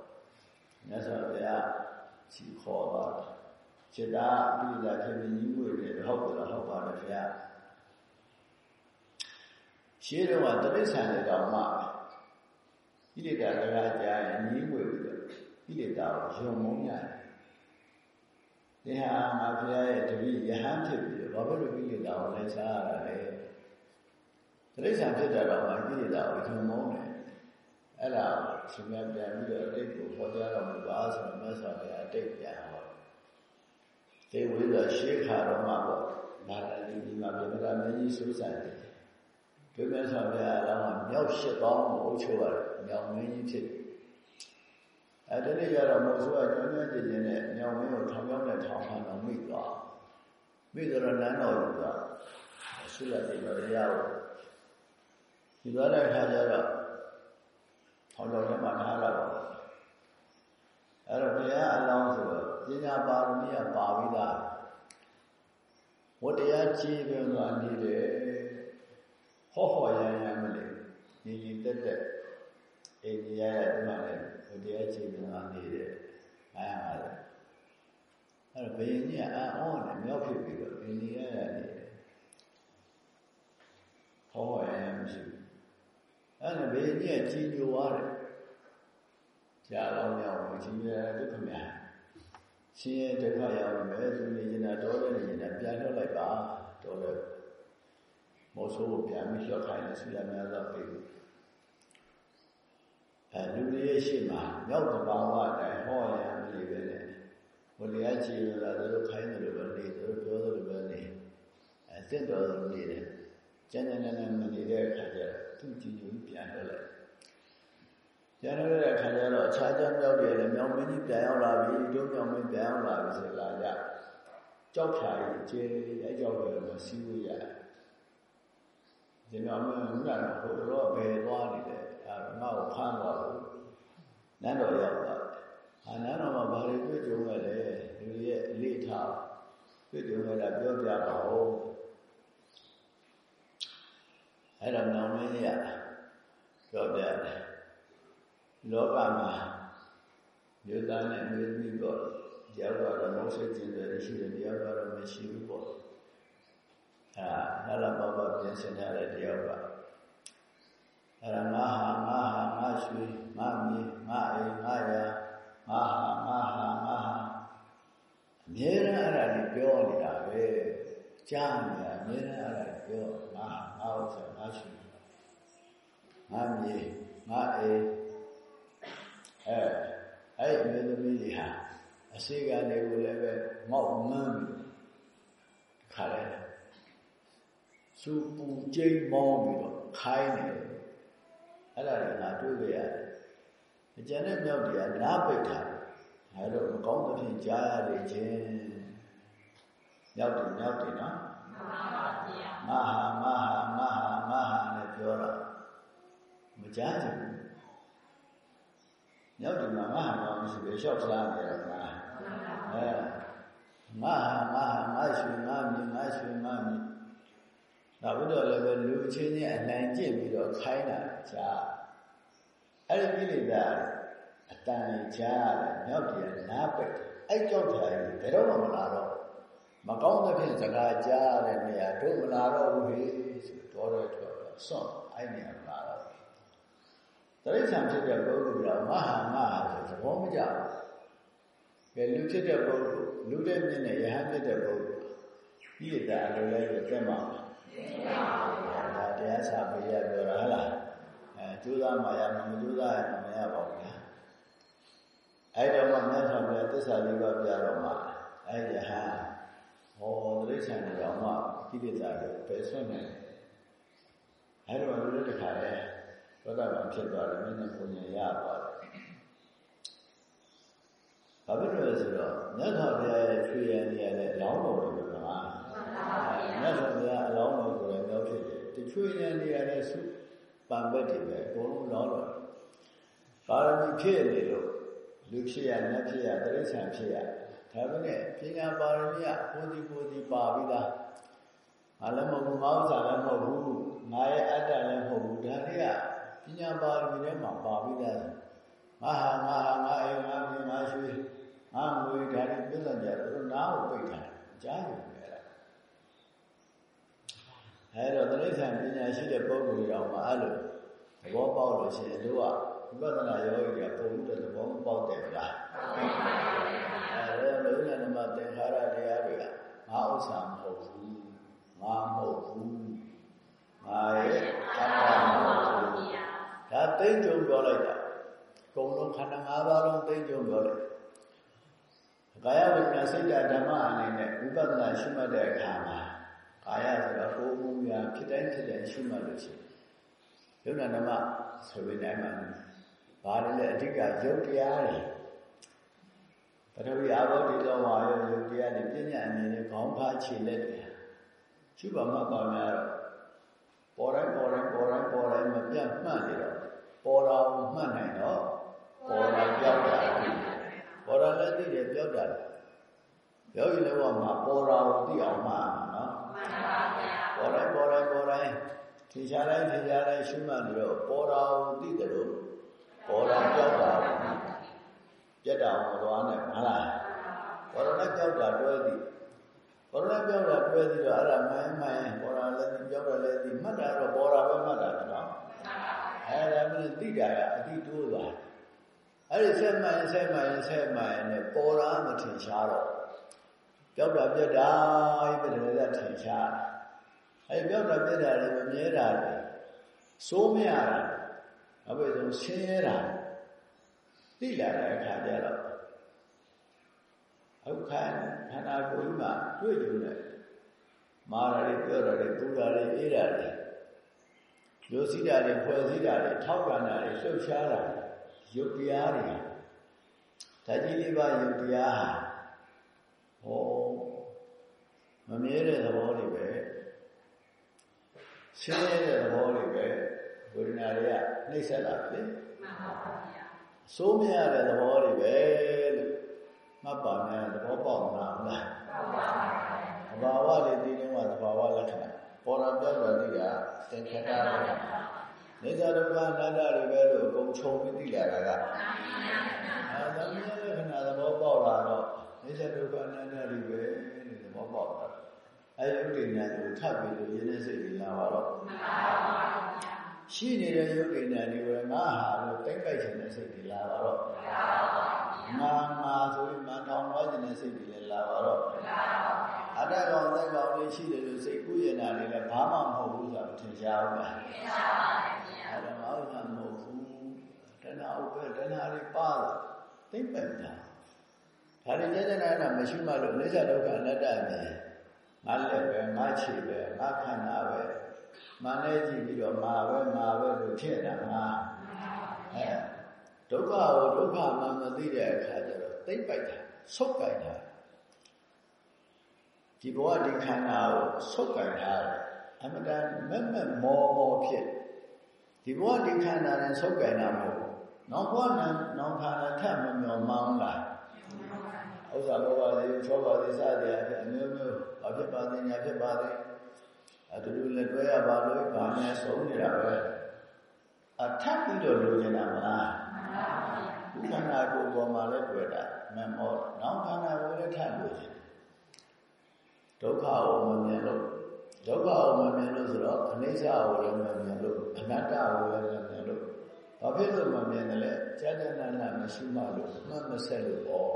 Speaker 1: မြတ်စွာဘုရားစီခေါ်ပါစေတာပြည်လာခြင်းညီမှုတွေဟုတ်ကလားဟုတ်ပါတယ်ခင်ဗျာရှင်းတော့တပိဿံတွေတော့မှဣတိတာကလာကြရင်ညီမှုတွေဣတိတာကိုယုံမုံရတယ်ဒီဟာငါဘုရားရဲ့တပည့်ယဟန်ဖြစ်ပြီးတော့ဘာလို့ဣတိတာကိုလဲစားရတာလဲတပိဿံဖြစ်တာတော့ဣတိတာကိုယုံမုံတယ် အဲ့ဒါရှင်မြတ်ပြန်ပြီးတော့အတိတ်ကိုဟောကြားတော်မူပါဆိုတော့မြတ်စွာဘုရားအတိတ်ပြန်ဟော။ဒီဝိဇ္ဇာရှေခါတော်မှာပေါ့။ဒါလည်းဒီမှာပြမလာမင်းကြီးစိုးစံတယ်။ဒီမြတ်စွာဘုရားတော့မြောက်ရှစ်ပေါင်းကိုအုပ်ချုပ်ရတယ်။မြောက်မင်းကြီးဖြစ်တယ်။အဲဒီနေ့ကျတော့မိုးဆိုးကကျွမ်းကျွမ်းကျင်ကျင်နဲ့မြောင်မင်းကိုထောင်ပြောင်းနဲ့ထောင်ခံတော့မိသွား။မိတော့နန်းတော်ယူသွား။ဆုရတယ်တော့ရအောင်။ဒီသွားတဲ့အခါကျတော့ ထောင်တော်ထဲမှာထားလာတော့အဲ့တော့ဘုရားအလောင်းဆိုတော့ပညာပါရမီကပါပြီးသားဝတ္တရားကြည်ပင်သွားနေတယ်ဟောဟောရရမလေးညီညီတက်တက်အိန္ဒိယရဲ့ဒီမှာလည်းဝတ္တရားကြည်ပင်သွားနေတယ်အားရပါတယ်အဲ့တော့ဘယင်ကြီးကအံ့ဩတယ်မြောက်ဖြစ်ပြီးတော့အိန္ဒိယရဲ့နေတယ်ဟောဟောရရမရှိဘူး အဲ့ဒါဘယင်ကြီးကကြည်ညိုသွားတယ်ကြာတော့မြောက်ဘူးကြည်ညိုတယ်ဒုက္ခများရှင်ရဲ့ဒုက္ခရောက်မယ်သူနေနေတာတော်တယ်နေနေတာပြန်လွှတ်လိုက်ပါတော်တယ်မောဆိုးကိုပြန်ပြီးလျှော့ခိုင်းတယ်ဆရာများသောပြေအဲလူတွေရဲ့ရှေ့မှာမြောက်တဘာဝအတိုင်းဟောရမလို့ပဲလေဘုရားကြည်လာတယ်လို့ခိုင်းတယ်လို့ပဲနေတယ်ပြောတယ်လို့ပဲနေအဲသင့်တော်လို့နေတယ်ကျန်တဲ့နဲ့မနေတဲ့အခါကျတော့ သူကြည်ညိုပြန်လွှတ်လိုက်ကျန်တဲ့အခါကျတော့အခြားခြားမြောက်တယ်လည်းမြောင်မင်းကြီးပြန်ရောက်လာပြီတို့မြောင်မင်းပြန်ရောက်လာပြီဆိုလာကြကြောက်ဖြာကြီးကျဲအဲကြောက်တယ်လို့စီးဝေးရတယ်ဒီတော့မှဘုရားကဟိုတော့ဘယ်သွားနေလဲအဲငါ့ကိုဖမ်းသွားလို့နန်းတော်ရောက်သွားတယ်အာနန်းတော်မှာဘာတွေတွေ့ကြုံရလဲလူတွေရဲ့အလေးထားတွေ့ကြုံရတာပြောပြပါဦး အဲ့တော့နောင်မင်းကြီးကပြောပြတယ်လောကမှာယုဒသားနဲ့မျိုးသမီးပေါ့တရားကတော့မောရှိခြင်းတွေရှိတယ်တရားကတော့မရှိဘူးပေါ့အာနာလဘောဘပြင်ဆင်ထားတဲ့တရားပါအဲ့ဒါငါဟာငါဟာငါရွှေငါမြေငါအိမ်ငါရာငါဟာငါဟာငါဟာအမြဲတမ်းအဲ့ဒါကြီးပြောနေတာပဲကြားနေတာအမြဲတမ်းအဲ့ဒါ ပြောငါဟာငါဥစ္စာငါရွှေငါမြေငါအိမ်အဲအဲ့အမျိုးသမီးတွေဟာအရှိကနေကိုလည်းပဲငေါက်မန်းပြီးခါလဲစူပူကျိန်းမောင်းပြီးတော့ခိုင်းနေတယ်အဲ့ဒါလည်းငါတွေ့ကြရတယ်အကျန်တဲ့မြောက်တွေကနားပိတ်ထားတယ်အဲတော့မကောင်းသဖြင့်ကြားရလေခြင်းမြောက်တယ်မြောက်တယ်နော်မှန်ပါဗျာ ငါဟာငါဟာငါဟာငါဟာနဲ့ပြောတာမကြားချင်ဘူးမြောက်တယ်မှာငါဟာငါမရှိပဲလျှောက်စားနေတယ်ငါအဲငါဟာငါဟာငါရွှေငါမြင်ငါရွှေငါမြင်နောက်ပြီးတော့လည်းပဲလူချင်းချင်းအနိုင်ကျင့်ပြီးတော့ခိုင်းတာကြားအဲ့ဒီကိလေသာအတန်ကြားရတယ်မြောက်တယ်နားပက်အဲ့ကြောက်ကြရင်ဘယ်တော့မှမလာတော့ မကောင်းတဲ့ဖြင့်စကားကြားတဲ့နေရာတို့မလာတော့ဘူးလေဆိုတော့တော့တော့ဆွန့်အဲ့နေရာမလာတော့တရိစ္ဆာန်ဖြစ်တဲ့ပုဂ္ဂိုလ်ကမဟာမဟာဆိုသဘောမကျဘူးကဲလူဖြစ်တဲ့ပုဂ္ဂိုလ်လူတဲ့မြင့်နဲ့ယဟန်ဖြစ်တဲ့ပုဂ္ဂိုလ်ဒီအတာအလိုလဲဆိုတက်မှာဒါတရားစာပေးရပြောတာဟလားအဲကျိုးသားမှရမမကျိုးသားရမရပါဘူးဗျာအဲ့တော့မှမြတ်စွာဘုရားသစ္စာလေးပါးပြတော့မှအဲ့ယဟန် ဟောတိရစ္ဆာန်တွေတော့မှကိလေသာတွေပယ်ဆွတ်နိုင်တယ်အဲ့တော့လူတွေတခါလဲသောတာပန်ဖြစ်သွားတယ်မျက်နှာပုံညာရသွားတယ်ဘာဖြစ်လို့လဲဆိုတော့မြတ်စွာဘုရားရဲ့ချွေရံနေရတဲ့အလောင်းတော်တွေပဲမှာမြတ်စွာဘုရားအလောင်းတော်ကိုလည်းပြောဖြစ်တယ်တချွေရံနေရတဲ့စုပံဘက်တွေပဲအကုန်လုံးလောတော်ပါရမီဖြစ်နေလို့လူဖြစ်ရနတ်ဖြစ်ရတိရစ္ဆာန်ဖြစ်ရ ဒါပေမဲ့ပညာပါရမီကကိုဒီကိုဒီပါပြီးသားငါလည်းမဟုတ်ဘူးငါဥစ္စာလည်းမဟုတ်ဘူးငါရဲ့အတ္တလည်းမဟုတ်ဘူးဒါတွေကပညာပါရမီထဲမှာပါပြီးသားငါဟာငါဟာငါအိမ်ငါမြင်ငါရွှေငါငွေဒါတွေပြဿနာကြတော့နားကိုပိတ်ထားတယ်ကြားရုံပဲလားအဲတော့တိရစ္ဆာန်ပညာရှိတဲ့ပုဂ္ဂိုလ်တွေတော့မအဲ့လိုသဘောပေါက်လို့ရှိရင်တို့ကဝိပဿနာယောဂီကပုံလို့တဲ့သဘောမပေါက်တယ်လား အဲဒါလုံးနဲ့နမသင်္ခါရတရားတွေကငါဥစ္စာမဟုတ်ဘူးငါမဟုတ်ဘူးငါရဲ့အတ္တမဟုတ်ဘူးဒါသိကြုံပြောလိုက်တာကုံလုံးခန္ဓာ၅ပါးလုံးသိကြုံပြောလိုက်ကာယဝိညာဉ်စိတ်ဓာတ်ဓမ္မအနေနဲ့ဝိပဿနာရှုမှတ်တဲ့အခါမှာကာယဆိုတာကိုယ်မူရာဖြစ်တိုင်းဖြစ်တိုင်းရှုမှတ်လို့ရှိရင်ယုံနာဓမ္မဆိုပြီးတိုင်းမှာဘာလဲလဲအဓိကယုတ်တရားတွေ ပထဝီအာဘောတိသောဝါယောယုတ်တရားတွေပြညာအနေနဲ့ခေါင်းဖားခြေလက်တွေရှုပါမှပါများတော့ပေါ်တိုင်းပေါ်တိုင်းပေါ်တိုင်းပေါ်တိုင်းမပြတ်မှတ်နေတော့ပေါ်တာကိုမှတ်နိုင်တော့ပေါ်တာပြောက်တာပေါ်တာလည်းသိတယ်ပြောက်တာယောဂီလည်းဘောမှာပေါ်တာကိုသိအောင်မှတ်နော်မှန်ပါဗျာပေါ်တိုင်းပေါ်တိုင်းပေါ်တိုင်းထင်ရှားတိုင်းထင်ရှားတိုင်းရှုမှတ်နေတော့ပေါ်တာကိုသိတယ်လို့ပေါ်တာပြောက်တာ ပြက်တာမသွားနဲ့ဟုတ်လားပေါ်တာပြောက်တာတွဲသည်ပေါ်တာပြောက်တာတွဲသည်တော့အဲ့ဒါမှန်မှန်ပေါ်တာလည်းသိပြောက်တာလည်းသိမှတ်တာတော့ပေါ်တာပဲမှတ်တာနော်အဲ့ဒါမျိုးသိတာကအတိတိုးသွားအဲ့ဒီဆက်မှန်ဆက်မှန်ဆက်မှန်နဲ့ပေါ်တာမထင်ရှားတော့ပြောက်တာပြက်တာပြက်တယ်လည်းထင်ရှားအဲ့ပြောက်တာပြက်တာလည်းမမြဲတာလေစိုးမရတာအဘယ်ဆုံးဆင်းရဲတာ သိလာတဲ့အခါကျတော့ဥက္ခဏခန္ဓာကိုယ်မှာတွေ့ကြုံတယ်မာရတွေပြောတာတွေပူတာတွေအေးတာတွေရိုးစည်းတာတွေဖွဲ့စည်းတာတွေထောက်ကန်တာတွေလှုပ်ရှားတာရုပ်တရားတွေဓာကြီးလေးပါရုပ်တရားဟာဟောမမြဲတဲ့သဘောတွေပဲရှင်းတဲ့သဘောတွေပဲဝေဒနာတွေကနှိမ့်ဆက်လာပြီ
Speaker 2: မှန်ပါဗျာ
Speaker 1: စိုးမရတဲ့သဘောတွေပဲလို့မှတ်ပါများသဘောပေါက်မလားဟုတ်လား
Speaker 2: ဟုတ်ပါပါ
Speaker 1: သဘာဝတွေသိနေမှသဘာဝလက္ခဏာပေါ်တာပြောတာသိတာသင်္ခါရလက္ခဏာနေသာဒုက္ခအနတ္တတွေပဲလို့အကုန်ခြုံပြီးသိလာတာကအဲသမီးလက္ခဏာသဘောပေါက်လာတော့နေသာဒုက္ခအနတ္တတွေပဲလို့သဘောပေါက်လာအဲယုတ်တိဉာဏ်ကိုထပ်ပြီးလို့ရင်းနေစိတ်ကြီးလာတော့
Speaker 2: မှန်ပါပါဗျာ
Speaker 1: ရှိနေတဲ့ယုတ်တိဉာဏ်တွေကငါဟာလို့တိတ်ပိုက်ခြင်းတဲ့စိတ်ကြီးလာတော့ငါငါဆိုပြီးမန်ထောင်သွားခြင်းတဲ့စိတ်ကြီးလည်းလာတော့အတ္တကောင်သက်ကောင်လေးရှိတယ်လို့စိတ်ကူးရတာလည်းဘာမှမဟုတ်ဘူးဆိုတာထင်ရှားဘူးလား
Speaker 2: မှန်ပါပါဗျာ
Speaker 1: အဲ့ဒါမဟုတ်တာမဟုတ်ဘူးတဏှာဥပ္ပတဏှာလေးပါလာသိမ့်ပက်တာဒါရင်စေတနာကမရှိမှလို့အိစ္ဆဒုက္ခအနတ္တမြင်ငါလက်ပဲငါခြေပဲငါခန္ဓာပဲ မနဲ့ကြည့်ပြီးတော့မာပဲမာပဲလို့ထည့်တာငါအဲဒုက္ခကိုဒုက္ခမှမသိတဲ့အခါကျတော့သိမ့်ပိုက်တာဆုတ်ပိုက်တာဒီဘဝဒီခန္ဓာကိုဆုတ်ပိုက်တာအမှန်တန်မက်မက်မောမောဖြစ်ဒီဘဝဒီခန္ဓာနဲ့ဆုပ်ကြင်တာမဟုတ်ဘူး။နောက်ဘဝနဲ့နောက်ခန္ဓာထပ်မမျောမှန်းလား။ဥစ္စာလောဘလေးချောပါလေးစသည်အဖြစ်အမျိုးမျိုးဘာဖြစ်ပါသေးညာဖြစ်ပါသေး။ အတူတူလက်တွဲရပါလို့ဗာနဲ့ဆုံးနေတာပဲ။အထပ်ပြီးတော့လိုချင်တာမလား။ဒီခန္ဓာကိုယ်ပေါ်မှာလည်းတွေ့တာမမောနောက်ခန္ဓာကိုယ်လည်းထပ်လိုချင်ဒုက္ခကိုမမြင်လို့ဒုက္ခကိုမမြင်လို့ဆိုတော့အနိစ္စကိုလည်းမမြင်လို့အနတ္တကိုလည်းမမြင်လို့ဘာဖြစ်လို့မမြင်တယ်လဲကြာကြာနာနာမရှိမှလို့မှတ်မဆက်လို့ပေါ့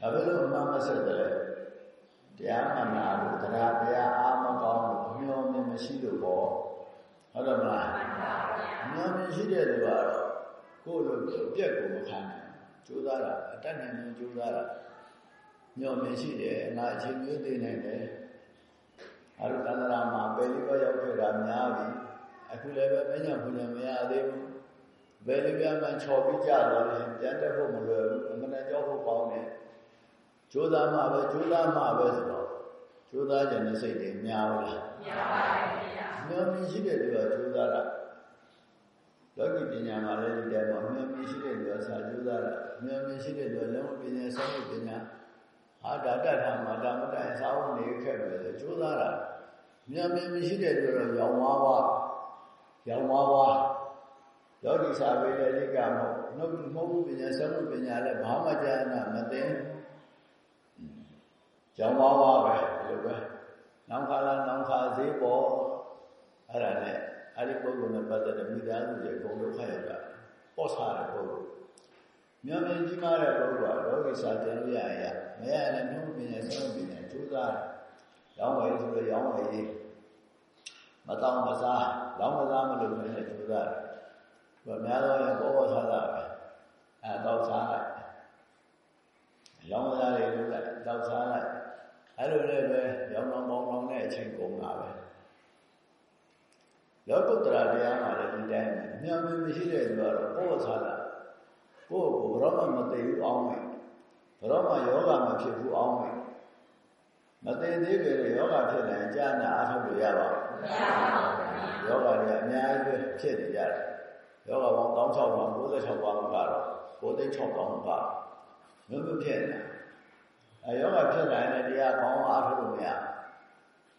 Speaker 1: ဘာဖြစ်လို့မှတ်မဆက်တယ်လဲ တရားမှန်တာလို့တရားတရားအားမကောင်းလို့အမျောမြင်မရှိလို့ပေါ့ဟုတ်တယ်မလားအမျောမြင်ရှိတဲ့လူကတော့ကိုယ့်လိုပြက်ကိုမခံနိုင်ကြိုးစားတာအတတ်နိုင်ရင်ကြိုးစားတာမျောမြင်ရှိတယ်ငါအချိန်မျိုးသိနိုင်တယ်အရုတန္တရာမှာပယ်လေးပါးရောက်ခဲ့တာများပြီအခုလည်းပဲမညာဘုညာမရသေးဘူးဘယ်လိုပြမှချော်ပြီးကြတော့လဲပြန်တက်ဖို့မလွယ်ဘူးအမှန်တန်ကြောက်ဖို့ကောင်းတယ် ကြိုးစားမှပဲကြိုးစားမှပဲဆိုတော့ကြိုးစားခြင်းနဲ့စိတ်တွေများဘူးလား
Speaker 2: မှန်ပါပါဗျာ
Speaker 1: မျောမြင်ရှိတဲ့လူကကြိုးစားတာလောကီပညာမှာလည်းဒီတဲမှာမျောမြင်ရှိတဲ့လူကစာကြိုးစားတာမျောမြင်ရှိတဲ့လူကလုံးဝပညာဆောင်းပညာဟာဒါတတ်တာမှာဒါမတတ်စာအုပ်နေခဲ့ပဲဆိုကြိုးစားတာမျောမြင်မရှိတဲ့လူတော့ရောင်ဝါးဝါရောင်ဝါးဝါလောကီစာပေတဲ့လိကမဟုတ်နှုတ်မဟုတ်ပညာဆောင်းပညာလည်းဘာမှကြားနာမသိ ရောင်ဝါးဝါပဲဒီလိုပဲနောက်ခါလာနောက်ခါဈေးပေါ်အဲ့ဒါနဲ့အဲ့ဒီပုဂ္ဂိုလ်နဲ့ပတ်သက်တဲ့မိသားစုတွေအကုန်လုံးခက်ရတာပေါ့စားတဲ့ပုဂ္ဂိုလ်မြတ်မြတ်ကြီးမားတဲ့ပုဂ္ဂိုလ်ကလောကီစာကျန်လို့ရရမရလည်းနှုတ်ပညာဆောင်းပညာကျိုးစားရောင်းဝယ်ဆိုတော့ရောင်းဝယ်ရေးမတောင်းမစားလောင်းမစားမလို့လည်းကျိုးစားတယ်ဘာများတော့ရင်ပေါ်ပေါ်စားတာပဲအဲတော့စားလိုက်ရောင်းမစားတွေလုပ်လိုက်တော့စားလိုက် အဲ့လိုလည်းပဲရောင်းတော့ပေါင်းပေါင်းတဲ့အချိန်ကုန်တာပဲလောကုတ္တရာတရားမှာလည်းဒီတိုင်းပဲမြတ်မင်းမရှိတဲ့လူကတော့ပေါ်စားတာကိုယ့်ကိုဘရောမမသိဘူးအောင်းမယ်ဘရောမယောဂမဖြစ်ဘူးအောင်းမယ်မသိသေးပေမဲ့ယောဂဖြစ်တယ်ကြာနာအားထုတ်လို့ရပါဘူး
Speaker 2: မရပါဘူးဗျာ
Speaker 1: ယောဂတွေအများကြီးပဲဖြစ်နေကြတယ်ယောဂပေါင်း16000 96ပေါင်းကတော့96ပေါင်းကတော့မမဖြစ်နေ အဲယောဂဖြစ်လာရင်တရားကောင်းအားထုတ်လို့မရ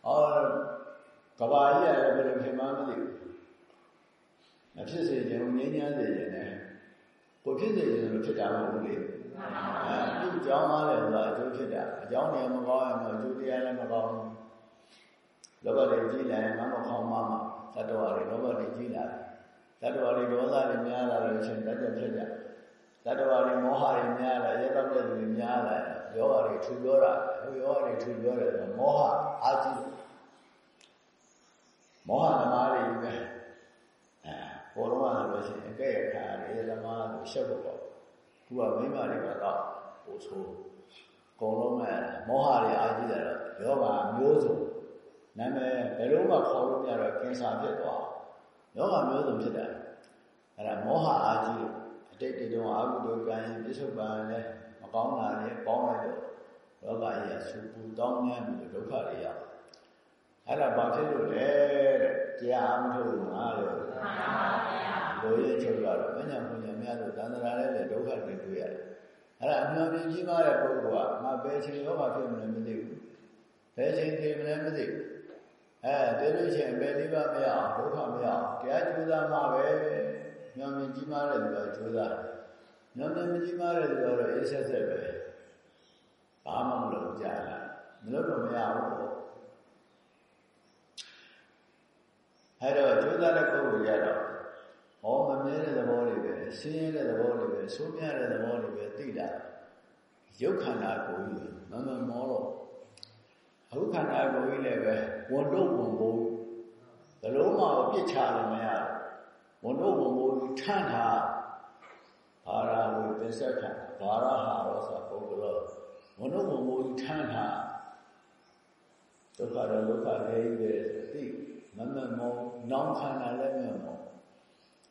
Speaker 1: ဟောကဘာကြီးရတယ်ဘယ်လိုဖြစ်မှန်းမသိဘူးမဖြစ်စေချင်ဘူးငြိမ်းချမ်းစေချင်တယ်ကိုဖြစ်စေချင်လို့ဖြစ်တာမဟုတ်ဘူးလေ
Speaker 2: မှန်ပါပါ
Speaker 1: အဲသူ့ကြောင်းအားလည်းဆိုတာအကျိုးဖြစ်တာအကြောင်းနေမကောင်းရင်တော့အကျိုးတရားလည်းမကောင်းဘူးလောဘတွေကြီးလာရင်မမခေါင်းမမသတ္တဝါတွေလောဘတွေကြီးလာတယ်သတ္တဝါတွေဒေါသတွေများလာလို့ချင်းတတ်တဲ့ဖြစ်ကြသတ္တဝါတွေမောဟတွေများလာရဲတော့တဲ့သူတွေများလာယော ဂတွေထူပြောတာဟိုယောဂတွေထူပြောတယ်ဆိုမောဟအာကြီးမောဟသမားတွေပဲအဲဘောလုံးကဆိုလို့ရှိရင်အကဲ့ရခါရဲသမားကိုရှက်ဖို့တော့ခုကမိမတွေကတော့ပို့ဆိုးအကုန်လုံးကမောဟတွေအာကြီးတယ်တော့ယောဂမျိုးစုံနာမည်ဘယ်လိုမှခေါ်လို့မရတော့ကင်ဆာဖြစ်သွားယောဂမျိုးစုံဖြစ်တယ်အဲ့ဒါမောဟအာကြီးလို့အတိတ်တွေတော့အာဟုတုကံရင်ပြစ္ဆုတ်ပံလည်းမ ကောင်းတာတွေပေါင်းလိုက်တော့လောကကြီးကဆူပူတောင်းညမ်းပြီးဒုက္ခတွေရောက်အဲအဲ့ဒါဘာဖြစ်လို့လဲတဲ့တရားမထုတ်လို့ငါလို့
Speaker 2: မှန်ပါဗျာ
Speaker 1: လိုရချုပ်ရတော့မညာဘုညာများလို့သန္တရာလည်းလည်းဒုက္ခတွေတွေ့ရတယ်အဲ့ဒါအမှန်တည်းကြီးမားတဲ့ပုဂ္ဂိုလ်ကငါဘယ်ချိန်တော့မှဖြစ်မလဲမသိဘူးဘယ်ချိန်သိမလဲမသိဘူးအဲတည်လို့ရှိရင်ဘယ်ဒီပါမရအောင်ဒုက္ခမရအောင်တရားကျိုးသားမှာပဲညောင်မြင်ကြီးမားတဲ့သူကကျိုးသားညော င်မြင်မကြီးမားတဲ့သူကတော့အေးဆက်ဆက်ပဲဘာမှမလုပ်ကြလားမလုပ်တော့မရဘူးပေါ့အဲ့တော့ကျိုးသားတဲ့ပုဂ္ဂိုလ်ကြတော့ဟောမမြဲတဲ့သဘောတွေပဲဆင်းရဲတဲ့သဘောတွေပဲဆိုးမြတဲ့သဘောတွေပဲသိတာရုပ်ခန္ဓာကိုယ်ကြီးမမမောတော့အခုခန္ဓာကိုယ်ကြီးလည်းပဲဝန်တော့ဝန်ဖို့ဘလုံးမှပြစ်ချလို့မရဝန်တော့ဝန်ဖို့ထန့်ထား ဘာရာဝိပစ္စကဘာရဟာရောဆိုပုဂ္ဂလောဝန်တော့ဝန်ဖို့ထန့်ထားဒုက္ခတော့ဒုက္ခလေးပဲသိမမမောနောင်ခန္ဓာလည်းမမော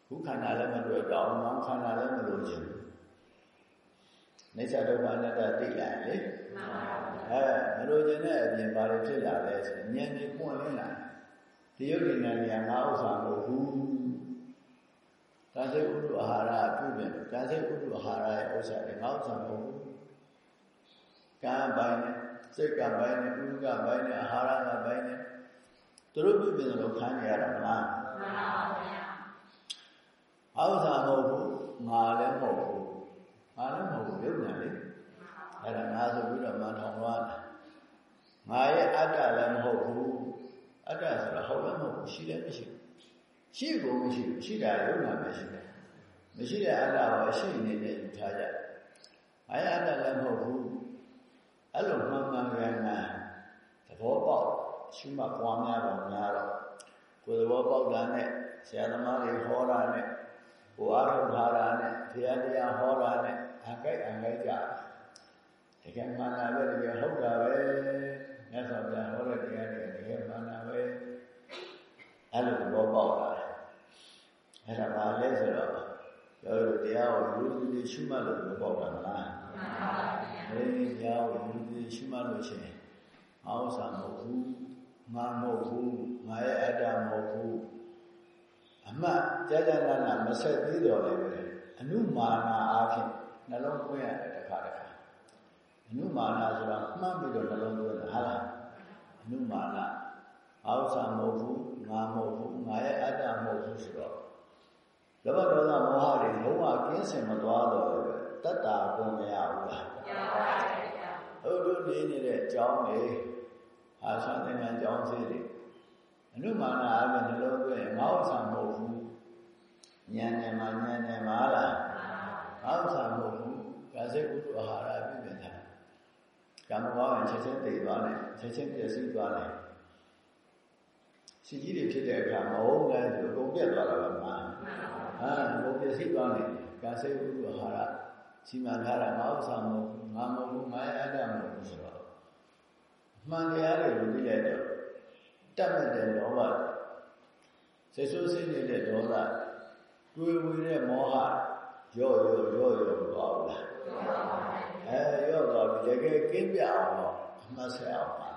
Speaker 1: ခုခန္ဓာလည်းမတွေ့တော့နောင်ခန္ဓာလည်းမလို့ခြင်းနေချဒုက္ခအနတ္တသိလိုက်လေ
Speaker 2: မှန်ပါဗျာ
Speaker 1: အဲမလို့ခြင်းတဲ့အပြင်ဘာတွေဖြစ်လာလဲဆိုရင်ဉာဏ်ကြီးပွင့်လင်းလာဒီယုတ်ဒီဉာဏ်ကြီးငါဥစ္စာမဟုတ်ဘူး ကာစေဥဒ္ဓအာဟာရပြုပြင်ကာစေဥဒ္ဓအာဟာရရဲ့ဥစ္စာတွေငါဥစ္စာမဟုတ်ဘူးကံပိုင်းနဲ့စိတ်ကပိုင်းနဲ့ဥဒ္ဓကပိုင်းနဲ့အာဟာရကပိုင်းနဲ့သူတို့ပြုပြင်လို့ခံရရတာမလား
Speaker 2: မှန်ပါဗျာ
Speaker 1: ဥစ္စာမဟုတ်ဘူးငါလည်းမဟုတ်ဘူးငါလည်းမဟုတ်ဘူးယုတ်ဉာဏ်လေအဲ့ဒါငါဆိုပြီးတော့မန်ထောင်သွားတာငါရဲ့အတ္တလည်းမဟုတ်ဘူးအတ္တဆိုတာဟုတ်လည်းမဟုတ်ဘူးရှိလည်းမရှိဘူး ရှိကုန်မရှိဘူးရှိတာယုတ်နာပဲရှိတယ်မရှိတဲ့အတ္တကိုအရှိအနေနဲ့ယူထားကြငါရဲ့အတ္တလည်းမဟုတ်ဘူးအဲ့လိုမှန်မှန်ကန်ကန်သဘောပေါက်ရှိမှပွားများတော့များတော့ကိုယ်သဘောပေါက်တာနဲ့ဆရာသမားတွေဟောတာနဲ့ကိုအားထုတ်ထားတာနဲ့ဘုရားတရားဟောတာနဲ့အကြိုက်အကြိုက်ကြတယ်တကယ်မှန်တာပဲတကယ်ဟုတ်တာပဲမြတ်စွာဘုရားဟောတဲ့တရားတွေတကယ်မှန်တာပဲအဲ့လိုသဘောပေါက်လာတယ် အဲ့ဒါပါလဲဆိုတော့ပြောလို့တရားကိုယူသူတွေရှုမှတ်လို့သဘောပေါက်တာမလား
Speaker 2: မှန်ပါဗျာ
Speaker 1: အဲဒီတရားကိုယူသူတွေရှုမှတ်လို့ရှိရင်အောက်ဆံမဟုတ်ဘူးငါမဟုတ်ဘူးငါရဲ့အတ္တမဟုတ်ဘူးအမှတ်ကြာကြာနာနာမဆက်သေးတော့လည်းပဲအနုမာနာအားဖြင့်နှလုံးသွင်းရတယ်တစ်ခါတစ်ခါအနုမာနာဆိုတာမှတ်ပြီးတော့နှလုံးသွင်းတာဟာလားအနုမာနာအောက်ဆံမဟုတ်ဘူးငါမဟုတ်ဘူးငါရဲ့အတ္တမဟုတ်ဘူးဆိုတော့ လောဘဒေါသမောဟတွေလုံးဝကင်းစင်မသွားတော့လည်းပဲတတ္တာကုန်မရဘူးလား
Speaker 2: ရပါဗျာ
Speaker 1: ဟုတ်တို့နေနေတဲ့အကြောင်းတွေအာသသင်္ကန်းအကြောင်းစီတွေအနုမာနအပြင်နှလုံးသွင်းငါ့ဥစ္စာမဟုတ်ဘူးဉာဏ်နဲ့မှဉာဏ်နဲ့မှလားငါ့ဥစ္စာမဟုတ်ဘူးကာစိတ်ဥဒ္ဓအာဟာရပြည့်ပြည့်ထားကံမကောင်းရင်ချက်ချင်းသိသွားတယ်ချက်ချင်းပြည့်စည်သွားတယ်စီကြီးတွေဖြစ်တဲ့အခါမဟုတ်လဲဆိုအကုန်ပြတ်သွားတာပါမှာဟာ ဘုံပြည့်စည်သွားတယ်ကာစိတ်ဥဒ္ဓအာဟာရစီမံထားတာငါ့ဥစ္စာမဟုတ်ဘူးငါမဟုတ်ဘူးငါရဲ့အတ္တမဟုတ်ဘူးဆိုတော့အမှန်တရားတွေကိုသိလိုက်တော့တတ်မဲ့တဲ့လောဘစိတ်ဆိုးစိတ်နေတဲ့ဒေါသတွေးဝေတဲ့မောဟရော့ရော့ရော့ရော့သွားဘူးလားအဲရော့သွားပြီတကယ်ကင်းပြအောင်တော့အမှတ်ဆက်အောင်ပါ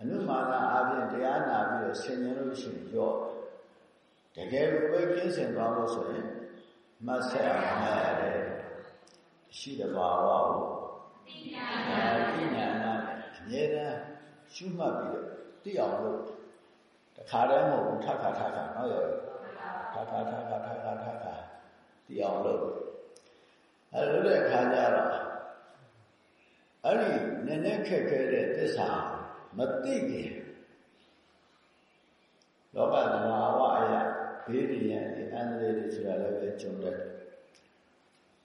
Speaker 1: အနုမာနအပြင်တရားနာပြီးတော့ဆင်ញင်လို့ရှိရင်ရော့တကယ်ကိုပဲကင်းစင်သွားလို့ဆိုရင် မှတ်ဆက်အောင်မှတ်ရတယ်ရှိတဘာဝကို
Speaker 2: သိညာ
Speaker 1: အဲဒီညာနာနဲ့အမြဲတမ်းရှုမှတ်ပြီးတော့သိအောင်လို့တခါတည်းမဟုတ်ဘူးထပ်ခါထပ်ခါနော်ရောထပ်ခါထပ်ခါထပ်ခါထပ်ခါသိအောင်လို့အဲလိုတဲ့အခါကျတော့အဲ့ဒီနည်းနည်းခက်ခဲတဲ့သစ္စာမသိခင်လောကသဘာဝအရာ ဘေးရန်ဒီအန္တရာယ်တွေဆိုတာလည်းပဲကြုံတတ်တယ်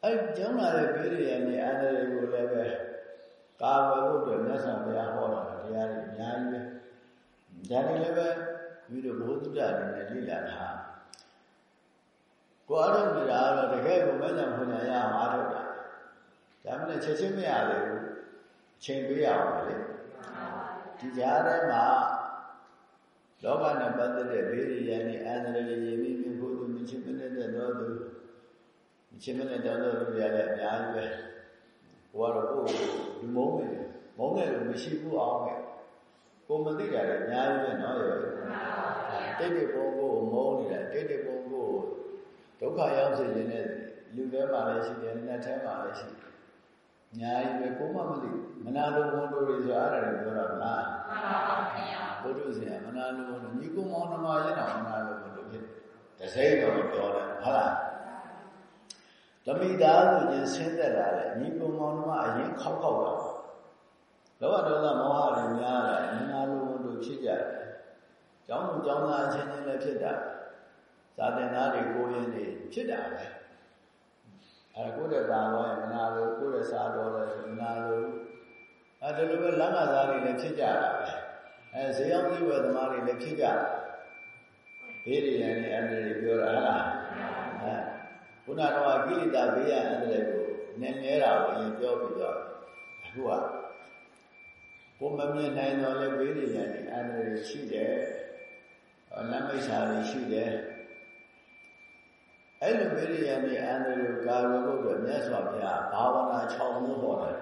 Speaker 1: အဲကျုံလာတဲ့ဘေးရန်ဒီအန္တရာယ်ကိုလည်းပဲကာဝယ်ဖို့အတွက်မြတ်စွာဘုရားဟောတာတရားတွေအများကြီးပဲဒါတွေလည်းပဲမိတို့ဘုဒ္ဓတရားတွေနဲ့လေ့လာထားကိုအားထုတ်နေတာကတော့တကယ်ကိုမဉ္ဇဉ်ဖွညာရအောင်အားထုတ်တာဒါမှလည်းချက်ချင်းမရသေးဘူးအချိန်ပေးရအောင်လေဒီကြားထဲမှာ လောကနဲ့ပတ်သက်တဲ့ဘေးရန်တွေအန္တရာယ်တွေရည်ပြီးမြင်ဖို့သူမချင်မနေတဲ့တော့သူမချင်မနေတဲ့တော့သူရလည်းအများကြီးပဲဘုရားတော့ကိုယ်ဒီမုန်းနေမုန်းတယ်လို့မရှိဘူးအောင်ပဲကိုကိုမသိတာလည်းအများကြီးပဲနော်ရောတိတ်တိတ်ပုံကိုမုန်းနေတာတိတ်တိတ်ပုံကိုဒုက္ခရောက်စေခြင်းနဲ့လူထဲမှာလည်းရှိတယ်နတ်ထဲမှာလည်းရှိတယ်အများကြီးပဲကိုမမသိမနာလိုဝန်တို့တွေဆိုအဲ့ဒါတွေပြောတာမလားဘုဒ္ဓဆရာ မနာလိုဝန်တို့ညီကုမောင်နှမရင်တော့မနာလိုဝန်တို့ဖြစ်တစိမ့်တော့ပြောတယ်ဟုတ်လားဓမိသားသူချင်းဆင်းသက်လာတယ်ညီကုမောင်နှမအရင်ခောက်ခောက်တော့လောဘဒေါသမောဟတွေများလာမနာလိုဝန်တို့ဖြစ်ကြတယ်ကျောင်းသူကျောင်းသားအချင်းချင်းလည်းဖြစ်တာဇာတင်သားတွေကိုရင်းနေဖြစ်တာပဲအဲကိုယ့်တဲ့တာတော့မနာလို့ကိုယ့်တဲ့စားတော်လည်းမနာလို့အဲဒီလိုပဲလမ်းကစားတွေလည်းဖြစ်ကြတာပဲ အဲဈေးရောက်ပြီးဝယ်သမားတွေလည်းဖြစ်ကြဘေးရည်ရန်နဲ့အန္တရာယ်ပြောတာဟုတ်လားအဲခုနကတော့ကိလေသာဘေးရန်အန္တရာယ်ကိုနည်းနည်းတာကိုအရင်ပြောပြီးတော့အခုကကိုမမြင်နိုင်တော့လည်းဘေးရည်ရန်နဲ့အန္တရာယ်ရှိတယ်လမ်းမိတ်စာတွေရှိတယ်အဲ့လိုမေရိယနဲ့အန္တရာယ်ကာရဖို့အတွက်မြတ်စွာဘုရားဘာဝနာ6မျိုးဟောတယ်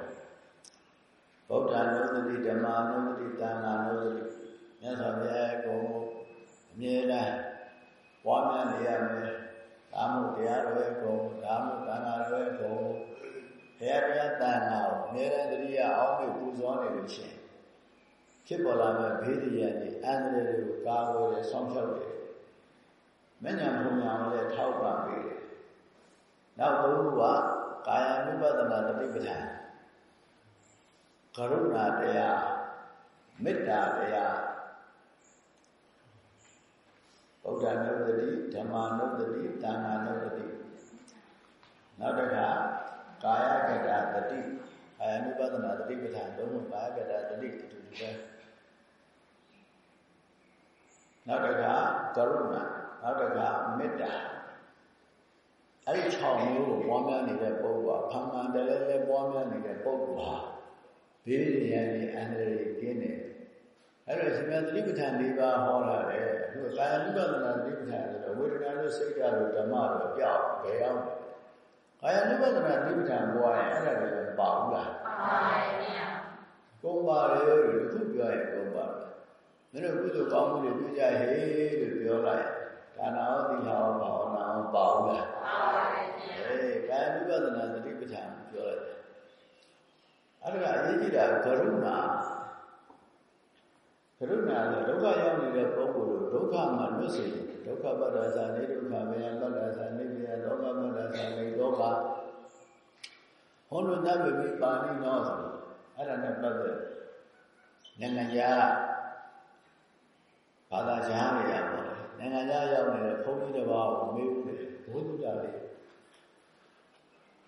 Speaker 1: ဗုဒ္ဓနုဒတိဓမ္မနုဒတိတဏ္ဍာနုဒတိမြတ်စွာဘုရားကိုအမြဲတမ်းပွားများနေရမယ်ဒါမှမဟုတ်တရားတော်ရဲ့ကိုဒါမှမဟုတ်တဏ္ဍာတော်ရဲ့ကိုဘုရားတရားတဏ္ဍာကိုအမြဲတမ်းတတိယအောင်ပြီးပူဇော်နေလို့ရှိရင်ဖြစ်ပေါ်လာမဲ့ဘေးဒုရနဲ့အန္တရာယ်တွေကိုကာဝယ်ရဆောင်ဖြောက်တယ်မဉ္ဇဉ်ဘုံညာလည်းထောက်ပံ့ပေးတယ်နောက်ဘုဟုကကာယ ानु ပဒနာတတိပဋ္ဌာန် ကရုဏာတရားမေတ္တာတရားဗုဒ္ဓနုဒတိဓမ္မနုဒတိသံဃာနုဒတိနောက်တစ်ခါကာယကတတတိကာယ ानु ပဒနာတတိပဋ္ဌာန်သုံးခုကာယကတတတိအတူတူပဲနောက်တစ်ခါကရုဏာနောက်တစ်ခါမေတ္တာအဲ့ဒီ6မျိုးကိုပွားများနေတဲ့ပုဂ္ဂိုလ်ကဖန်မှန်တယ်လည်းပွားများနေတဲ့ပုဂ္ဂိုလ်ဟာ ဘေးရန်နဲ့အန္တရာယ်ကင်းတယ်အဲ့တော့ရှင်မြတ်တိပဋ္ဌာန်၄ပါးဟောလာတယ်အခုကာယ ानु ပဒနာတိပဋ္ဌာန်ဆိုတော့ဝေဒနာလို့စိတ်ဓာတ်လို့ဓမ္မလို့ကြောက်ဘယ်ရောက်ကာယ ानु ပဒနာတိပဋ္ဌာန်ပွားရင်အဲ့ဒါတွေမပါဘူးလားပါပါတယ်ဗျာကုံပါလေလို့ခုပြောရင်ကုံပါတယ်မင်းတို့ကုသိုလ်ကောင်းမှုတွေပြုကြဟေလို့ပြောလိုက်ဒါနာဟောသီလဟောဘာဝနာဟောပါဘူးလားပါပါတယ်ဗျာအေးကာယ ानु ပဒနာသတိပဋ္ဌာန်ပြောလိုက်တယ် အဲ့ဒါအရေးကြီးတာကရုဏာကရုဏာလည်းဒုက္ခရောက်နေတဲ့ပုဂ္ဂိုလ်တို့ဒုက္ခမှာလွတ်စေဒုက္ခပတ္တသာနေဒုက္ခမယပတ္တသာနေပြယလောကပတ္တသာနေလောကဟောလို့တတ်ပြီပါဠိတော်ဆိုအဲ့ဒါနဲ့ပတ်သက်နိုင်ငံခြားဘာသာကြားနေရပါလေနိုင်ငံခြားရောက်နေတဲ့ဘုန်းကြီးတစ်ပါးကိုမေးဦးတယ်ဘုသူကြလေးဒီ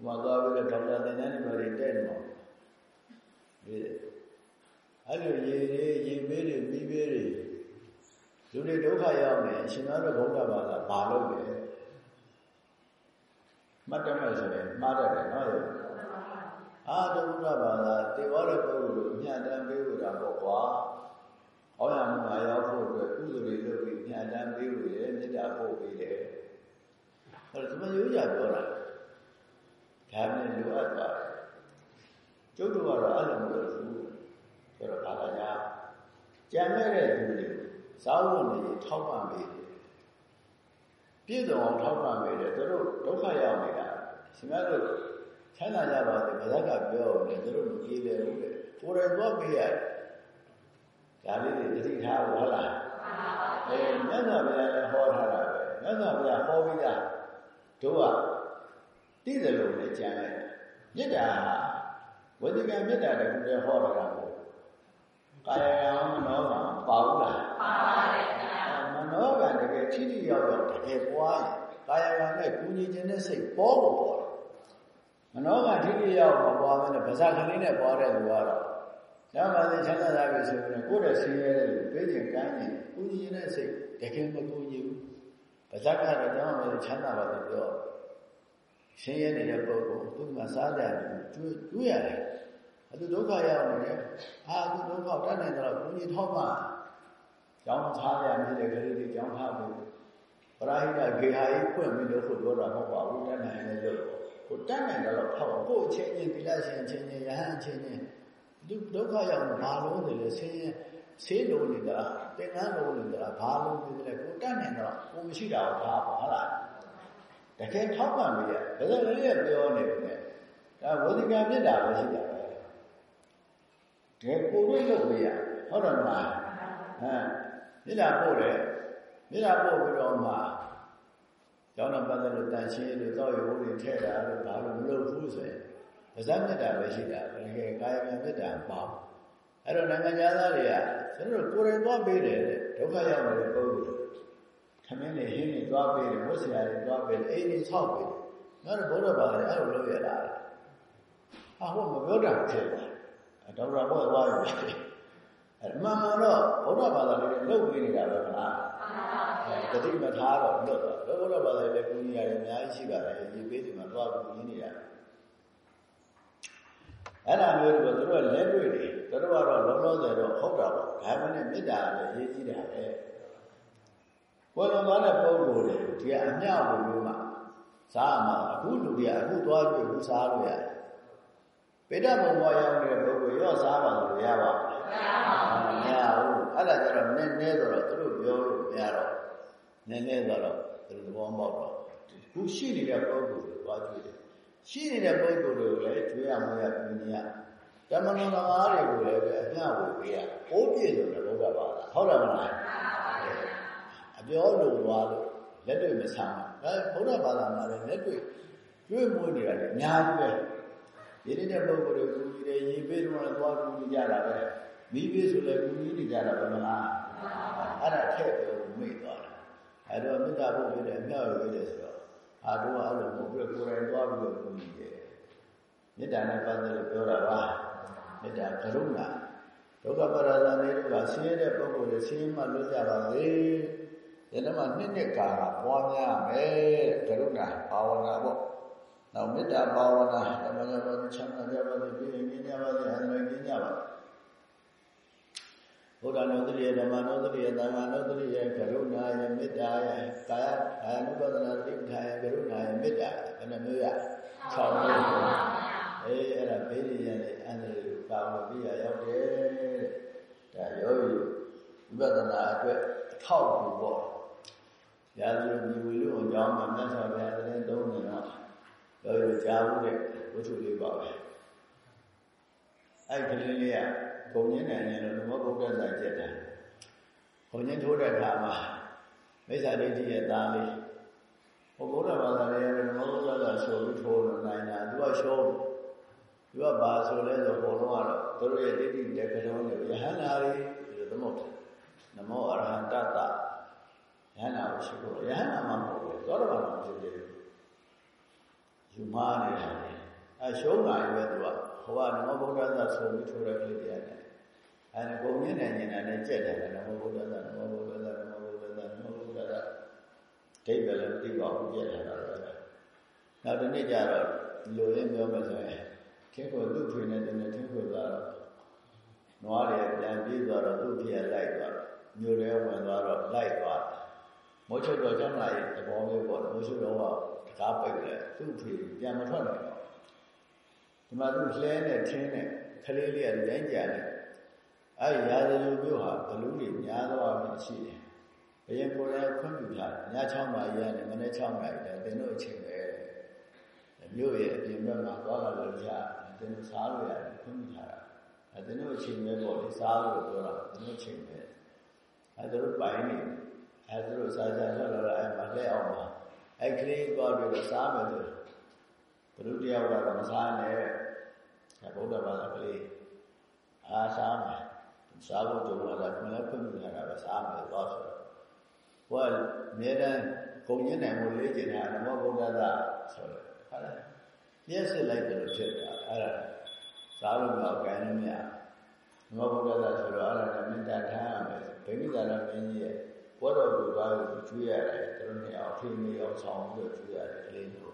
Speaker 1: မှာသွားပြီးတော့ဒေါက်တာသင်တန်းတွေတက်နေတော့ဒီ အဲ့လိုရေတွေရေမေးတွေပြီးပေးတွေလူတွေဒုက္ခရောက်နေအရှင်သာတော်ဘုရားဘာသာဘာလုပ်လဲမှတ်တယ်မယ်ဆိုရင်မှားတယ်နော်ယောအာတဘုရားဘာသာတေဝရပုဂ္ဂိုလ်ကိုညှတမ်းပေးလို့တာပေါ့ကွာဟောရမှုမှာရောက်ဖို့အတွက်ကုသိုလ်တွေလုပ်ပြီးညှတမ်းပေးလို့ရမေတ္တာပို့ပေးတယ်အဲ့ဒါဒီမှာရိုးကြပြောတာဒါနဲ့လိုအပ်သွားတယ် ကျုပ်တို့ကတော့အဲ့လိုမလုပ်ဘူးဆိုတော့ဘာသာညာကြံခဲ့တဲ့သူတွေဇာဝုန်တွေထောက်ပံ့ပေးတယ်ပြည့်စုံအောင်ထောက်ပံ့ပေးတယ်သူတို့ဒုက္ခရောက်နေတာရှင်မတို့ချမ်းသာကြပါစေဗဇက်ကပြောတယ်သူတို့မကြည့်တယ်ဘူးလေကိုယ်တိုင်သွားပေးရတယ်ဒါလေးတွေသတိထားဖို့ဟုတ်လားအဲမြတ်စွာဘုရားလည်းဟောထားတာပဲမြတ်စွာဘုရားဟောပြီးသားတို့ကသိတယ်လို့လည်းကြံလိုက်မေတ္တာ ဝေဒကမေတ္တာတခုတည်းဟောတာမဟုတ်ကာယကံမနောကံပါဘူးလားပါပါတယ်ခင်ဗျာမနောကံတကယ်ထိထိရောက်ရောက်တကယ်ပွားရင်ကာယကံနဲ့ကုညီခြင်းနဲ့စိတ်ပေါ်ဖို့ပေါ်တယ်မနောကံထိထိရောက်မပွားမနဲ့ဗဇက်ကလေးနဲ့ပွားတဲ့လူကတော့ညမှာသင်ချမ်းသာပြီဆိုရင်ကိုယ့်ရဲ့ဆင်းရဲတဲ့လူပြေးခြင်းကမ်းခြင်းကုညီခြင်းနဲ့စိတ်တကယ်မကုညီဘူးဗဇက်ကတော့ညမှာချမ်းသာပါတယ်ပြောဆင်းရဲနေတဲ့ပုဂ္ဂိုလ်သူကစားကြတယ်ကျွေးကျွေးရတယ် အတူဒုက္ခရောက်နေတယ်အာသူဒုက္ခတတ်နိုင်တော့ဘုန်းကြီးထောက်မှကျောင်းထားရမြည်တဲ့ကလေးတွေကျောင်းထားပြီးပရာဟိတဂေဟာကြီးဖွင့်ပြီးလို့ဆိုပြောတာမဟုတ်ပါဘူးတတ်နိုင်တယ်လို့ကိုတတ်နိုင်တယ်လို့ထောက်ကိုအချင်းချင်းသီလရှင်အချင်းချင်းယဟန်အချင်းချင်းသူဒုက္ခရောက်ဘာလို့လဲဆင်းရဲဆေးလုံးနေသလားသင်္ကန်းလုံးနေသလားဘာလုံးနေသလဲကိုတတ်နေတော့ကိုမရှိတာကိုထားပါဟုတ်လားတကယ်ထောက်ပံ့ပြီးရဒါဆိုလည်းပြောနေတယ်ဒါဝိသကမြစ်တာပဲရှိတာပဲ တကယ်ကိုတွေ့လို့ပြရဟုတ်တယ်မလားဟမ်မြစ်တာပို့တယ်မြစ်တာပို့ပြီးတော့မှကျောင်းတော်ပတ်သက်လို့တန်ရှင်းလို့တော့ရုပ်တွေထည့်တာလို့ဘာလို့မလုပ်ဘူးဆိုရင်ပါဇက်မြစ်တာပဲရှိတာတကယ်ကာယကံမြစ်တာပေါ့အဲ့တော့နိုင်ငံသားတွေကကျွန်တော်တို့ကိုယ်တိုင်သွားပေးတယ်ဒုက္ခရောက်နေတဲ့ပုဂ္ဂိုလ်ခမင်းတွေဟင်းတွေသွားပေးတယ်ဝတ်ဆရာတွေသွားပေးတယ်အိမ်တွေဆောက်ပေးတယ်ငါတို့ဘုရားဘာသာအဲ့လိုလုပ်ရတာဟာဟိုမပြောတာဖြစ်တယ် ဒေါက်တာဘောသွားပြီအဲ့မှန်မှန်တော့ဘုရားဘာသာတွေလုပ်ပေးနေတာပဲခလားတတိမထားတော့လွတ်တော့ဘုရားဘာသာတွေလည်းကုညီရတယ်အများကြီးရှိပါတယ်ဒီပေးဒီမှာသွားပြီးကုညီနေတာအဲ့ဒါမျိုးတွေသူတို့ကလက်တွေ့တယ်သူတို့ကတော့လုံးလုံးဆယ်တော့ဟုတ်တာပေါ့ဒါမှနဲ့မေတ္တာလည်းရေးကြည့်တာပဲဘယ်လိုသွားတဲ့ပုံကိုယ်တွေဒီကအမြောက်လိုမျိုးမှစားမှာအခုလူတွေကအခုသွားပြီးအခုစားလို့ရတယ် ပေတ္တဘုံဘွားရောက်နေတဲ့ပုဂ္ဂိုလ်ရောစားပါလို့ရပါ့မလားမရဘူးအဲ့ဒါကြတော့နည်းနည်းတော့သူတို့ပြောလို့မရတော့နည်းနည်းတော့သူတို့သဘောပေါက်တော့ခုရှိနေတဲ့ပုဂ္ဂိုလ်တွေသွားကြည့်တယ်ရှိနေတဲ့ပုဂ္ဂိုလ်တွေကိုလည်းကျွေးရမရပြင်းရတမန်တော်သမားတွေကိုလည်းပဲအမျှဝေပေးရအိုးပြည့်လို့လည်းဘုရားပါလားဟုတ်တယ်မလားအပြောလို့သွားလို့လက်တွေ့မဆမ်းဘူးအဲဘုရားဘာသာမှာလည်းလက်တွေ့ကျွေးမွေးနေတာလည်းအများကြီးပဲ ဒီနေ့တဲ့ပုဂ္ဂိုလ်တွေကူညီတယ်ရေပေးတော့သွားကူညီကြတာပဲမိပေးဆိုလည်းကူညီနေကြတာပဲမလားအဲ့ဒါထည့်ပြောမိသွားတာအဲ့တော့မေတ္တာဖို့ပြတဲ့အမျှဝေပေးတယ်ဆိုတော့အာတို့ကအဲ့လိုမဟုတ်ဘူးကိုယ်တိုင်သွားပြီးတော့ကူညီတယ်မေတ္တာနဲ့ပတ်သက်လို့ပြောတာပါမေတ္တာကရုဏာဒုက္ခပရဇာနေတို့ကဆင်းရဲတဲ့ပုဂ္ဂိုလ်တွေဆင်းရဲမှလွတ်ကြပါစေယနေ့မှနှစ်နှစ်ကာလပွားများမယ်ကရုဏာဘာဝနာပေါ့ နောက်မေတ္တာဘာဝနာဓမ္မညပါချမ်းသာကြပါစေပြည့်စုံကြပါစေအန္တရာယ်ကင်းကြပါစေဘုရားနောတရိယဓမ္မနောတရိယသံဃာနောတရိယကရုဏာယမေတ္တာယကာယကာယ ानु ပဒနာတိပ္ပာယကရုဏာယမေတ္တာဘယ်နှမျိုးရ6မျိုးအေးအဲ့ဒါဘေးရည်ရတဲ့အန္တရာယ်ကိုကာဝပြရရောက်တယ်တဲ့ဒါယောဂီဝိပဿနာအတွက်အထောက်အကူပေါ့ရာဇဝီဝီလို့အကြောင်းမှာမြတ်စွာဘုရားသတင်းသုံးနေတော့ ယောဂီကြားမှုတဲ့ဝိသုလေးပါပဲအဲ့ဒီကလေးလေးကဘုံညင်းနိုင်တယ်လို့ဓမ္မဗုဒ္ဓဆာကျက်တာဘုံညင်းထိုးတဲ့အခါမှာမိစ္ဆာဒိဋ္ဌိရဲ့သားလေးဘုဗုဒ္ဓဘာသာရဲ့ဓမ္မဗုဒ္ဓဆာဆိုပြီးထိုးလို့နိုင်တာသူကရှုံးသူကဘာဆိုလဲဆိုဘုံတော့ကတော့သူတို့ရဲ့ဒိဋ္ဌိတက်ကလုံးတွေယဟန္တာတွေဒီလိုသမုတ်တယ်နမောအရဟံတတယဟန္တာကိုရှိဖို့ယဟန္တာမှမဟုတ်ဘူးသောတော်ဘာမှဖြစ်သေးဘူး ယူမနေတာအဲရှုံးတာပဲသူကဟိုကနမောဗုဒ္ဓဆာဆိုပြီးထိုးတဲ့ကလေးတရားနဲ့အဲဒါကိုမြင်နေနေတာနဲ့ကြက်တယ်နမောဗုဒ္ဓဆာနမောဗုဒ္ဓဆာနမောဗုဒ္ဓဆာနမောဗုဒ္ဓဆာဒိဗ္ဗလည်းမသိပါဘူးကြက်တယ်တော့နောက်တစ်နေ့ကျတော့လူရင်းပြောမယ်ဆိုရင်ခေကိုသူ့ထွေနဲ့တင်နေထင်းခွေသွားတော့နွားတွေပြန်ပြေးသွားတော့သူ့ဖေကလိုက်သွားတော့မြို့ထဲဝင်သွားတော့လိုက်သွား မိုးချုပ်တော့ကျောင်းလာရဲ့သဘောမျိုးပေါ့မိုးချုပ်တော့တကားပိတ်တယ်သူ့ဖေပြန်မထွက်နိုင်တော့ဒီမှာသူလှဲနဲ့ထင်းနဲ့ခလေးလေးကရိုင်းကြတယ်အဲ့ရာဇလူမျိုးဟာဘလူးတွေများသွားမှရှိတယ်ဘယင်ကိုယ်လည်းခွင့်ပြုထားတယ်ည6နာရီကနေမနေ့6နာရီလည်းသင်တို့အချိန်ပဲမြို့ရဲ့အပြင်ဘက်မှာသွားလာလို့ရသင်တို့စားလို့ရတယ်ခွင့်ပြုထားတာအဲသင်တို့အချိန်ပဲပေါ့လေစားလို့ပြောတာသင်တို့အချိန်ပဲအဲတို့ပိုင်းနေ အဲတို့စားကြတော့တော့အဲမှာလက်အောင်ပါအဲကလေးသွားပြီးတော့စားမယ်ဆိုဘုရုတရားကတော့မစားနဲ့အဲဗုဒ္ဓဘာသာကလေးအားစားမယ်စားဖို့ကြုံလာတာခွင့်လည်းခွင့်ပြုထားတာပဲစားမယ်သွားဆိုတော့ဟိုကအမြဲတမ်းဂုံညင်းနိုင်မှုလေးကျင်တာနမောဗုဒ္ဓသာဆိုတော့ဟုတ်လားပြည့်စစ်လိုက်တယ်လို့ဖြစ်တာအဲ့ဒါစားလို့မအောင်ကြမ်းလို့မရနမောဗုဒ္ဓသာဆိုတော့အဲ့ဒါကမေတ္တာထားရမယ်ဗိမိသာရမင်းကြီးရဲ့ဘ ဝတော်ကိုသွားပြီးကျွေးရတယ်သူတို့နှစ်အောင်ဖိမေအောင်ဆောင်ပြီးတော့ကျွေးရတယ်ကလေးတို့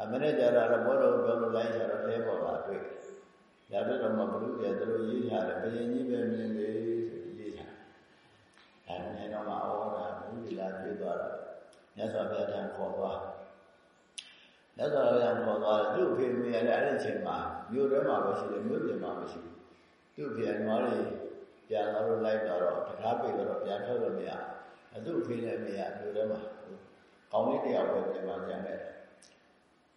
Speaker 1: အမနဲ့ကြတော့ဘောတော်ပြောလို့လိုက်ဆိုတော့လဲပေါ်လာတွေ့ရတဲ့တော့မှဘုရုတွေသူတို့ရေးထားတယ်ဘယင်ကြီးပဲမြင်လေဆိုပြီးရေးထားအဲမြင်တော့မှဩတာဘုရားလာပြေးသွားတာမြတ်စွာဘုရားထံခေါ်သွားမြတ်စွာဘုရားခေါ်သွားသူ့ဖေမေရလည်းအဲ့ဒီအချိန်မှာမြို့ထဲမှာပဲရှိတယ်မြို့ပြင်မှာမရှိဘူးသူ့ဖေနွားလေး ပြန်လာလို့လိုက်တော့တကားပိတ်တော့ပြန်ထွက်လို့မရအသူ့အဖေနဲ့အမေကလူထဲမှာကောင်းလေးတယောက်ပဲပြန်มาကြတယ်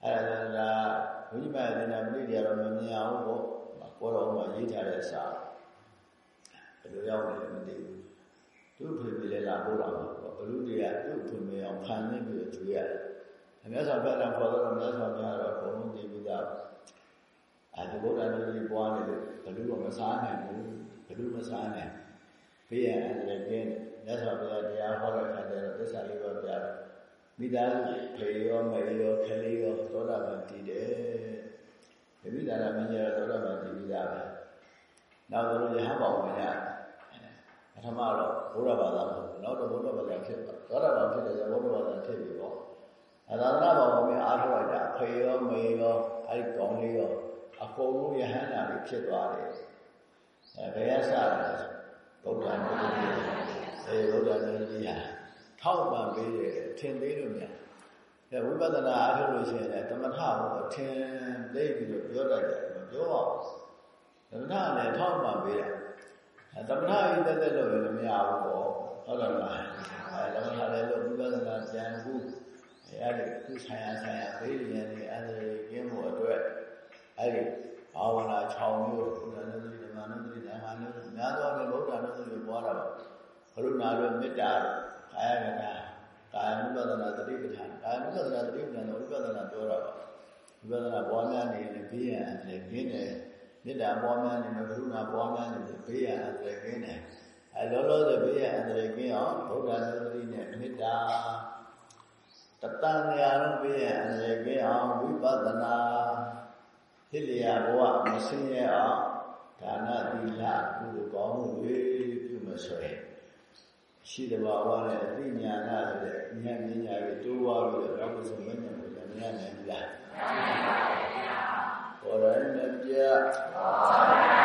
Speaker 1: အဲ့ဒါကဘုရားမယတင်တာပြိတ္တရတော့မမြင်အောင်ပေါ့ဘောတော်မှာရေးထားတဲ့စာဘယ်လိုရောက်နေလဲမသိဘူးသူ့အဖေပြလဲလာပို့တာပေါ့ဘလူတွေကသူ့အဖေမေအောင်ဖန်နေပြီးကြွေးရတယ်အများဆုံးဘက်ကခေါ်တော့အများဆုံးများတော့ဘုံလုံးတည်ပြီးသားအဲဒီဘုရားလူကြီးပွားနေလို့ဘလူကမစားနိုင်ဘူး ဘလူမစားနိုင်ဘေးရန်အန္တရာယ်ကင်းမြတ်စွာဘုရားတရားဟောတဲ့အခါကျတော့သစ္စာလေးပါးပြတယ်မိသားစုဖေရောမေရောခလေးရောသောတာပန်တည်တယ်မိသားစုမင်းကြီးတော့သောတာပန်တည်ပြီးသားပဲနောက်တော့ယဟန်ပေါင်းဝင်ရတယ်ပထမတော့ဘုရားဘာသာမဟုတ်ဘူးနောက်တော့ဘုရားဘာသာဖြစ်သွားသောတာပန်ဖြစ်တယ်ဆိုဘုရားဘာသာဖြစ်ပြီပေါ့အသာသနာဘောင်မှာအားထုတ်လိုက်တာဖေရောမေရောအဲ့ဒီကောင်းလေးရောအကုန်လုံးယဟန်နာတွေဖြစ်သွားတယ်အဲ ဘယ်ရစလဲဗုဒ္ဓံတိအဲဗုဒ္ဓံတိဟာထောက်ပံ့ပေးတယ်ထင်သေးလို့များအဲဝိပဿနာအားထုတ်လို့ရှိရင်လည်းတမထဘောထင်သိပြီးတော့ပြောတတ်တယ်မပြောပါဘူးတမထလည်းထောက်ပံ့ပေးတာတမထကြီးတက်တက်လို့လည်းမရဘူးပေါ့ဟုတ်တယ်မလားအဲတမထလည်းလို့ဝိပဿနာဉာဏ်ခုအဲဒီခုဆိုင်ရာဆိုင်ရာဘေးဉာဏ်နဲ့အဲဒီကင်းဖို့အတွက်အဲဒီဘာဝနာ6မျိုးဘုရားနုဒတိ ဓမ္မနုဒတိဓမ္မနုဒတိများသောအားဖြင့်ဗုဒ္ဓနုဒတိပွားတာပါဘုရုဏာတို့မေတ္တာကာယကနာကာယ ानु ပဒနာတတိပဋ္ဌာန်ကာယ ानु ပဒနာတတိပဋ္ဌာန်တော့ဥပဒနာပြောတာပါဥပဒနာပွားများနေရင်ဘေးရန်အန္တရာယ်ကင်းတယ်မေတ္တာပွားများနေရင်ဘုရုဏာပွားများနေရင်ဘေးရန်အန္တရာယ်ကင်းတယ်အဲလောလောဆယ်ဘေးရန်အန္တရာယ်ကင်းအောင်ဗုဒ္ဓနုဒတိနဲ့မေတ္တာတတန်ရာလုံးဘေးရန်အန္တရာယ်ကင်းအောင်ဝိပဿနာဟိလျာဘဝမစင်းရအောင် ဒါနသီလကုသိုလ်ကောင်းမှုတွေပြုမဆွဲရှိတဘာဝနဲ့အသိဉာဏဆိုတဲ့ဉာဏ်ပညာတွေတိုးဝါပြီးတော့ဘုရားဆုံးမဉ္ဇဉ်ကိုလည်းမရနိုင်ဘူးလားမရပါဘူးဗျာဘောရဏပြဘောရ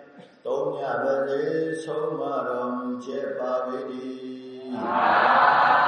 Speaker 1: ည်း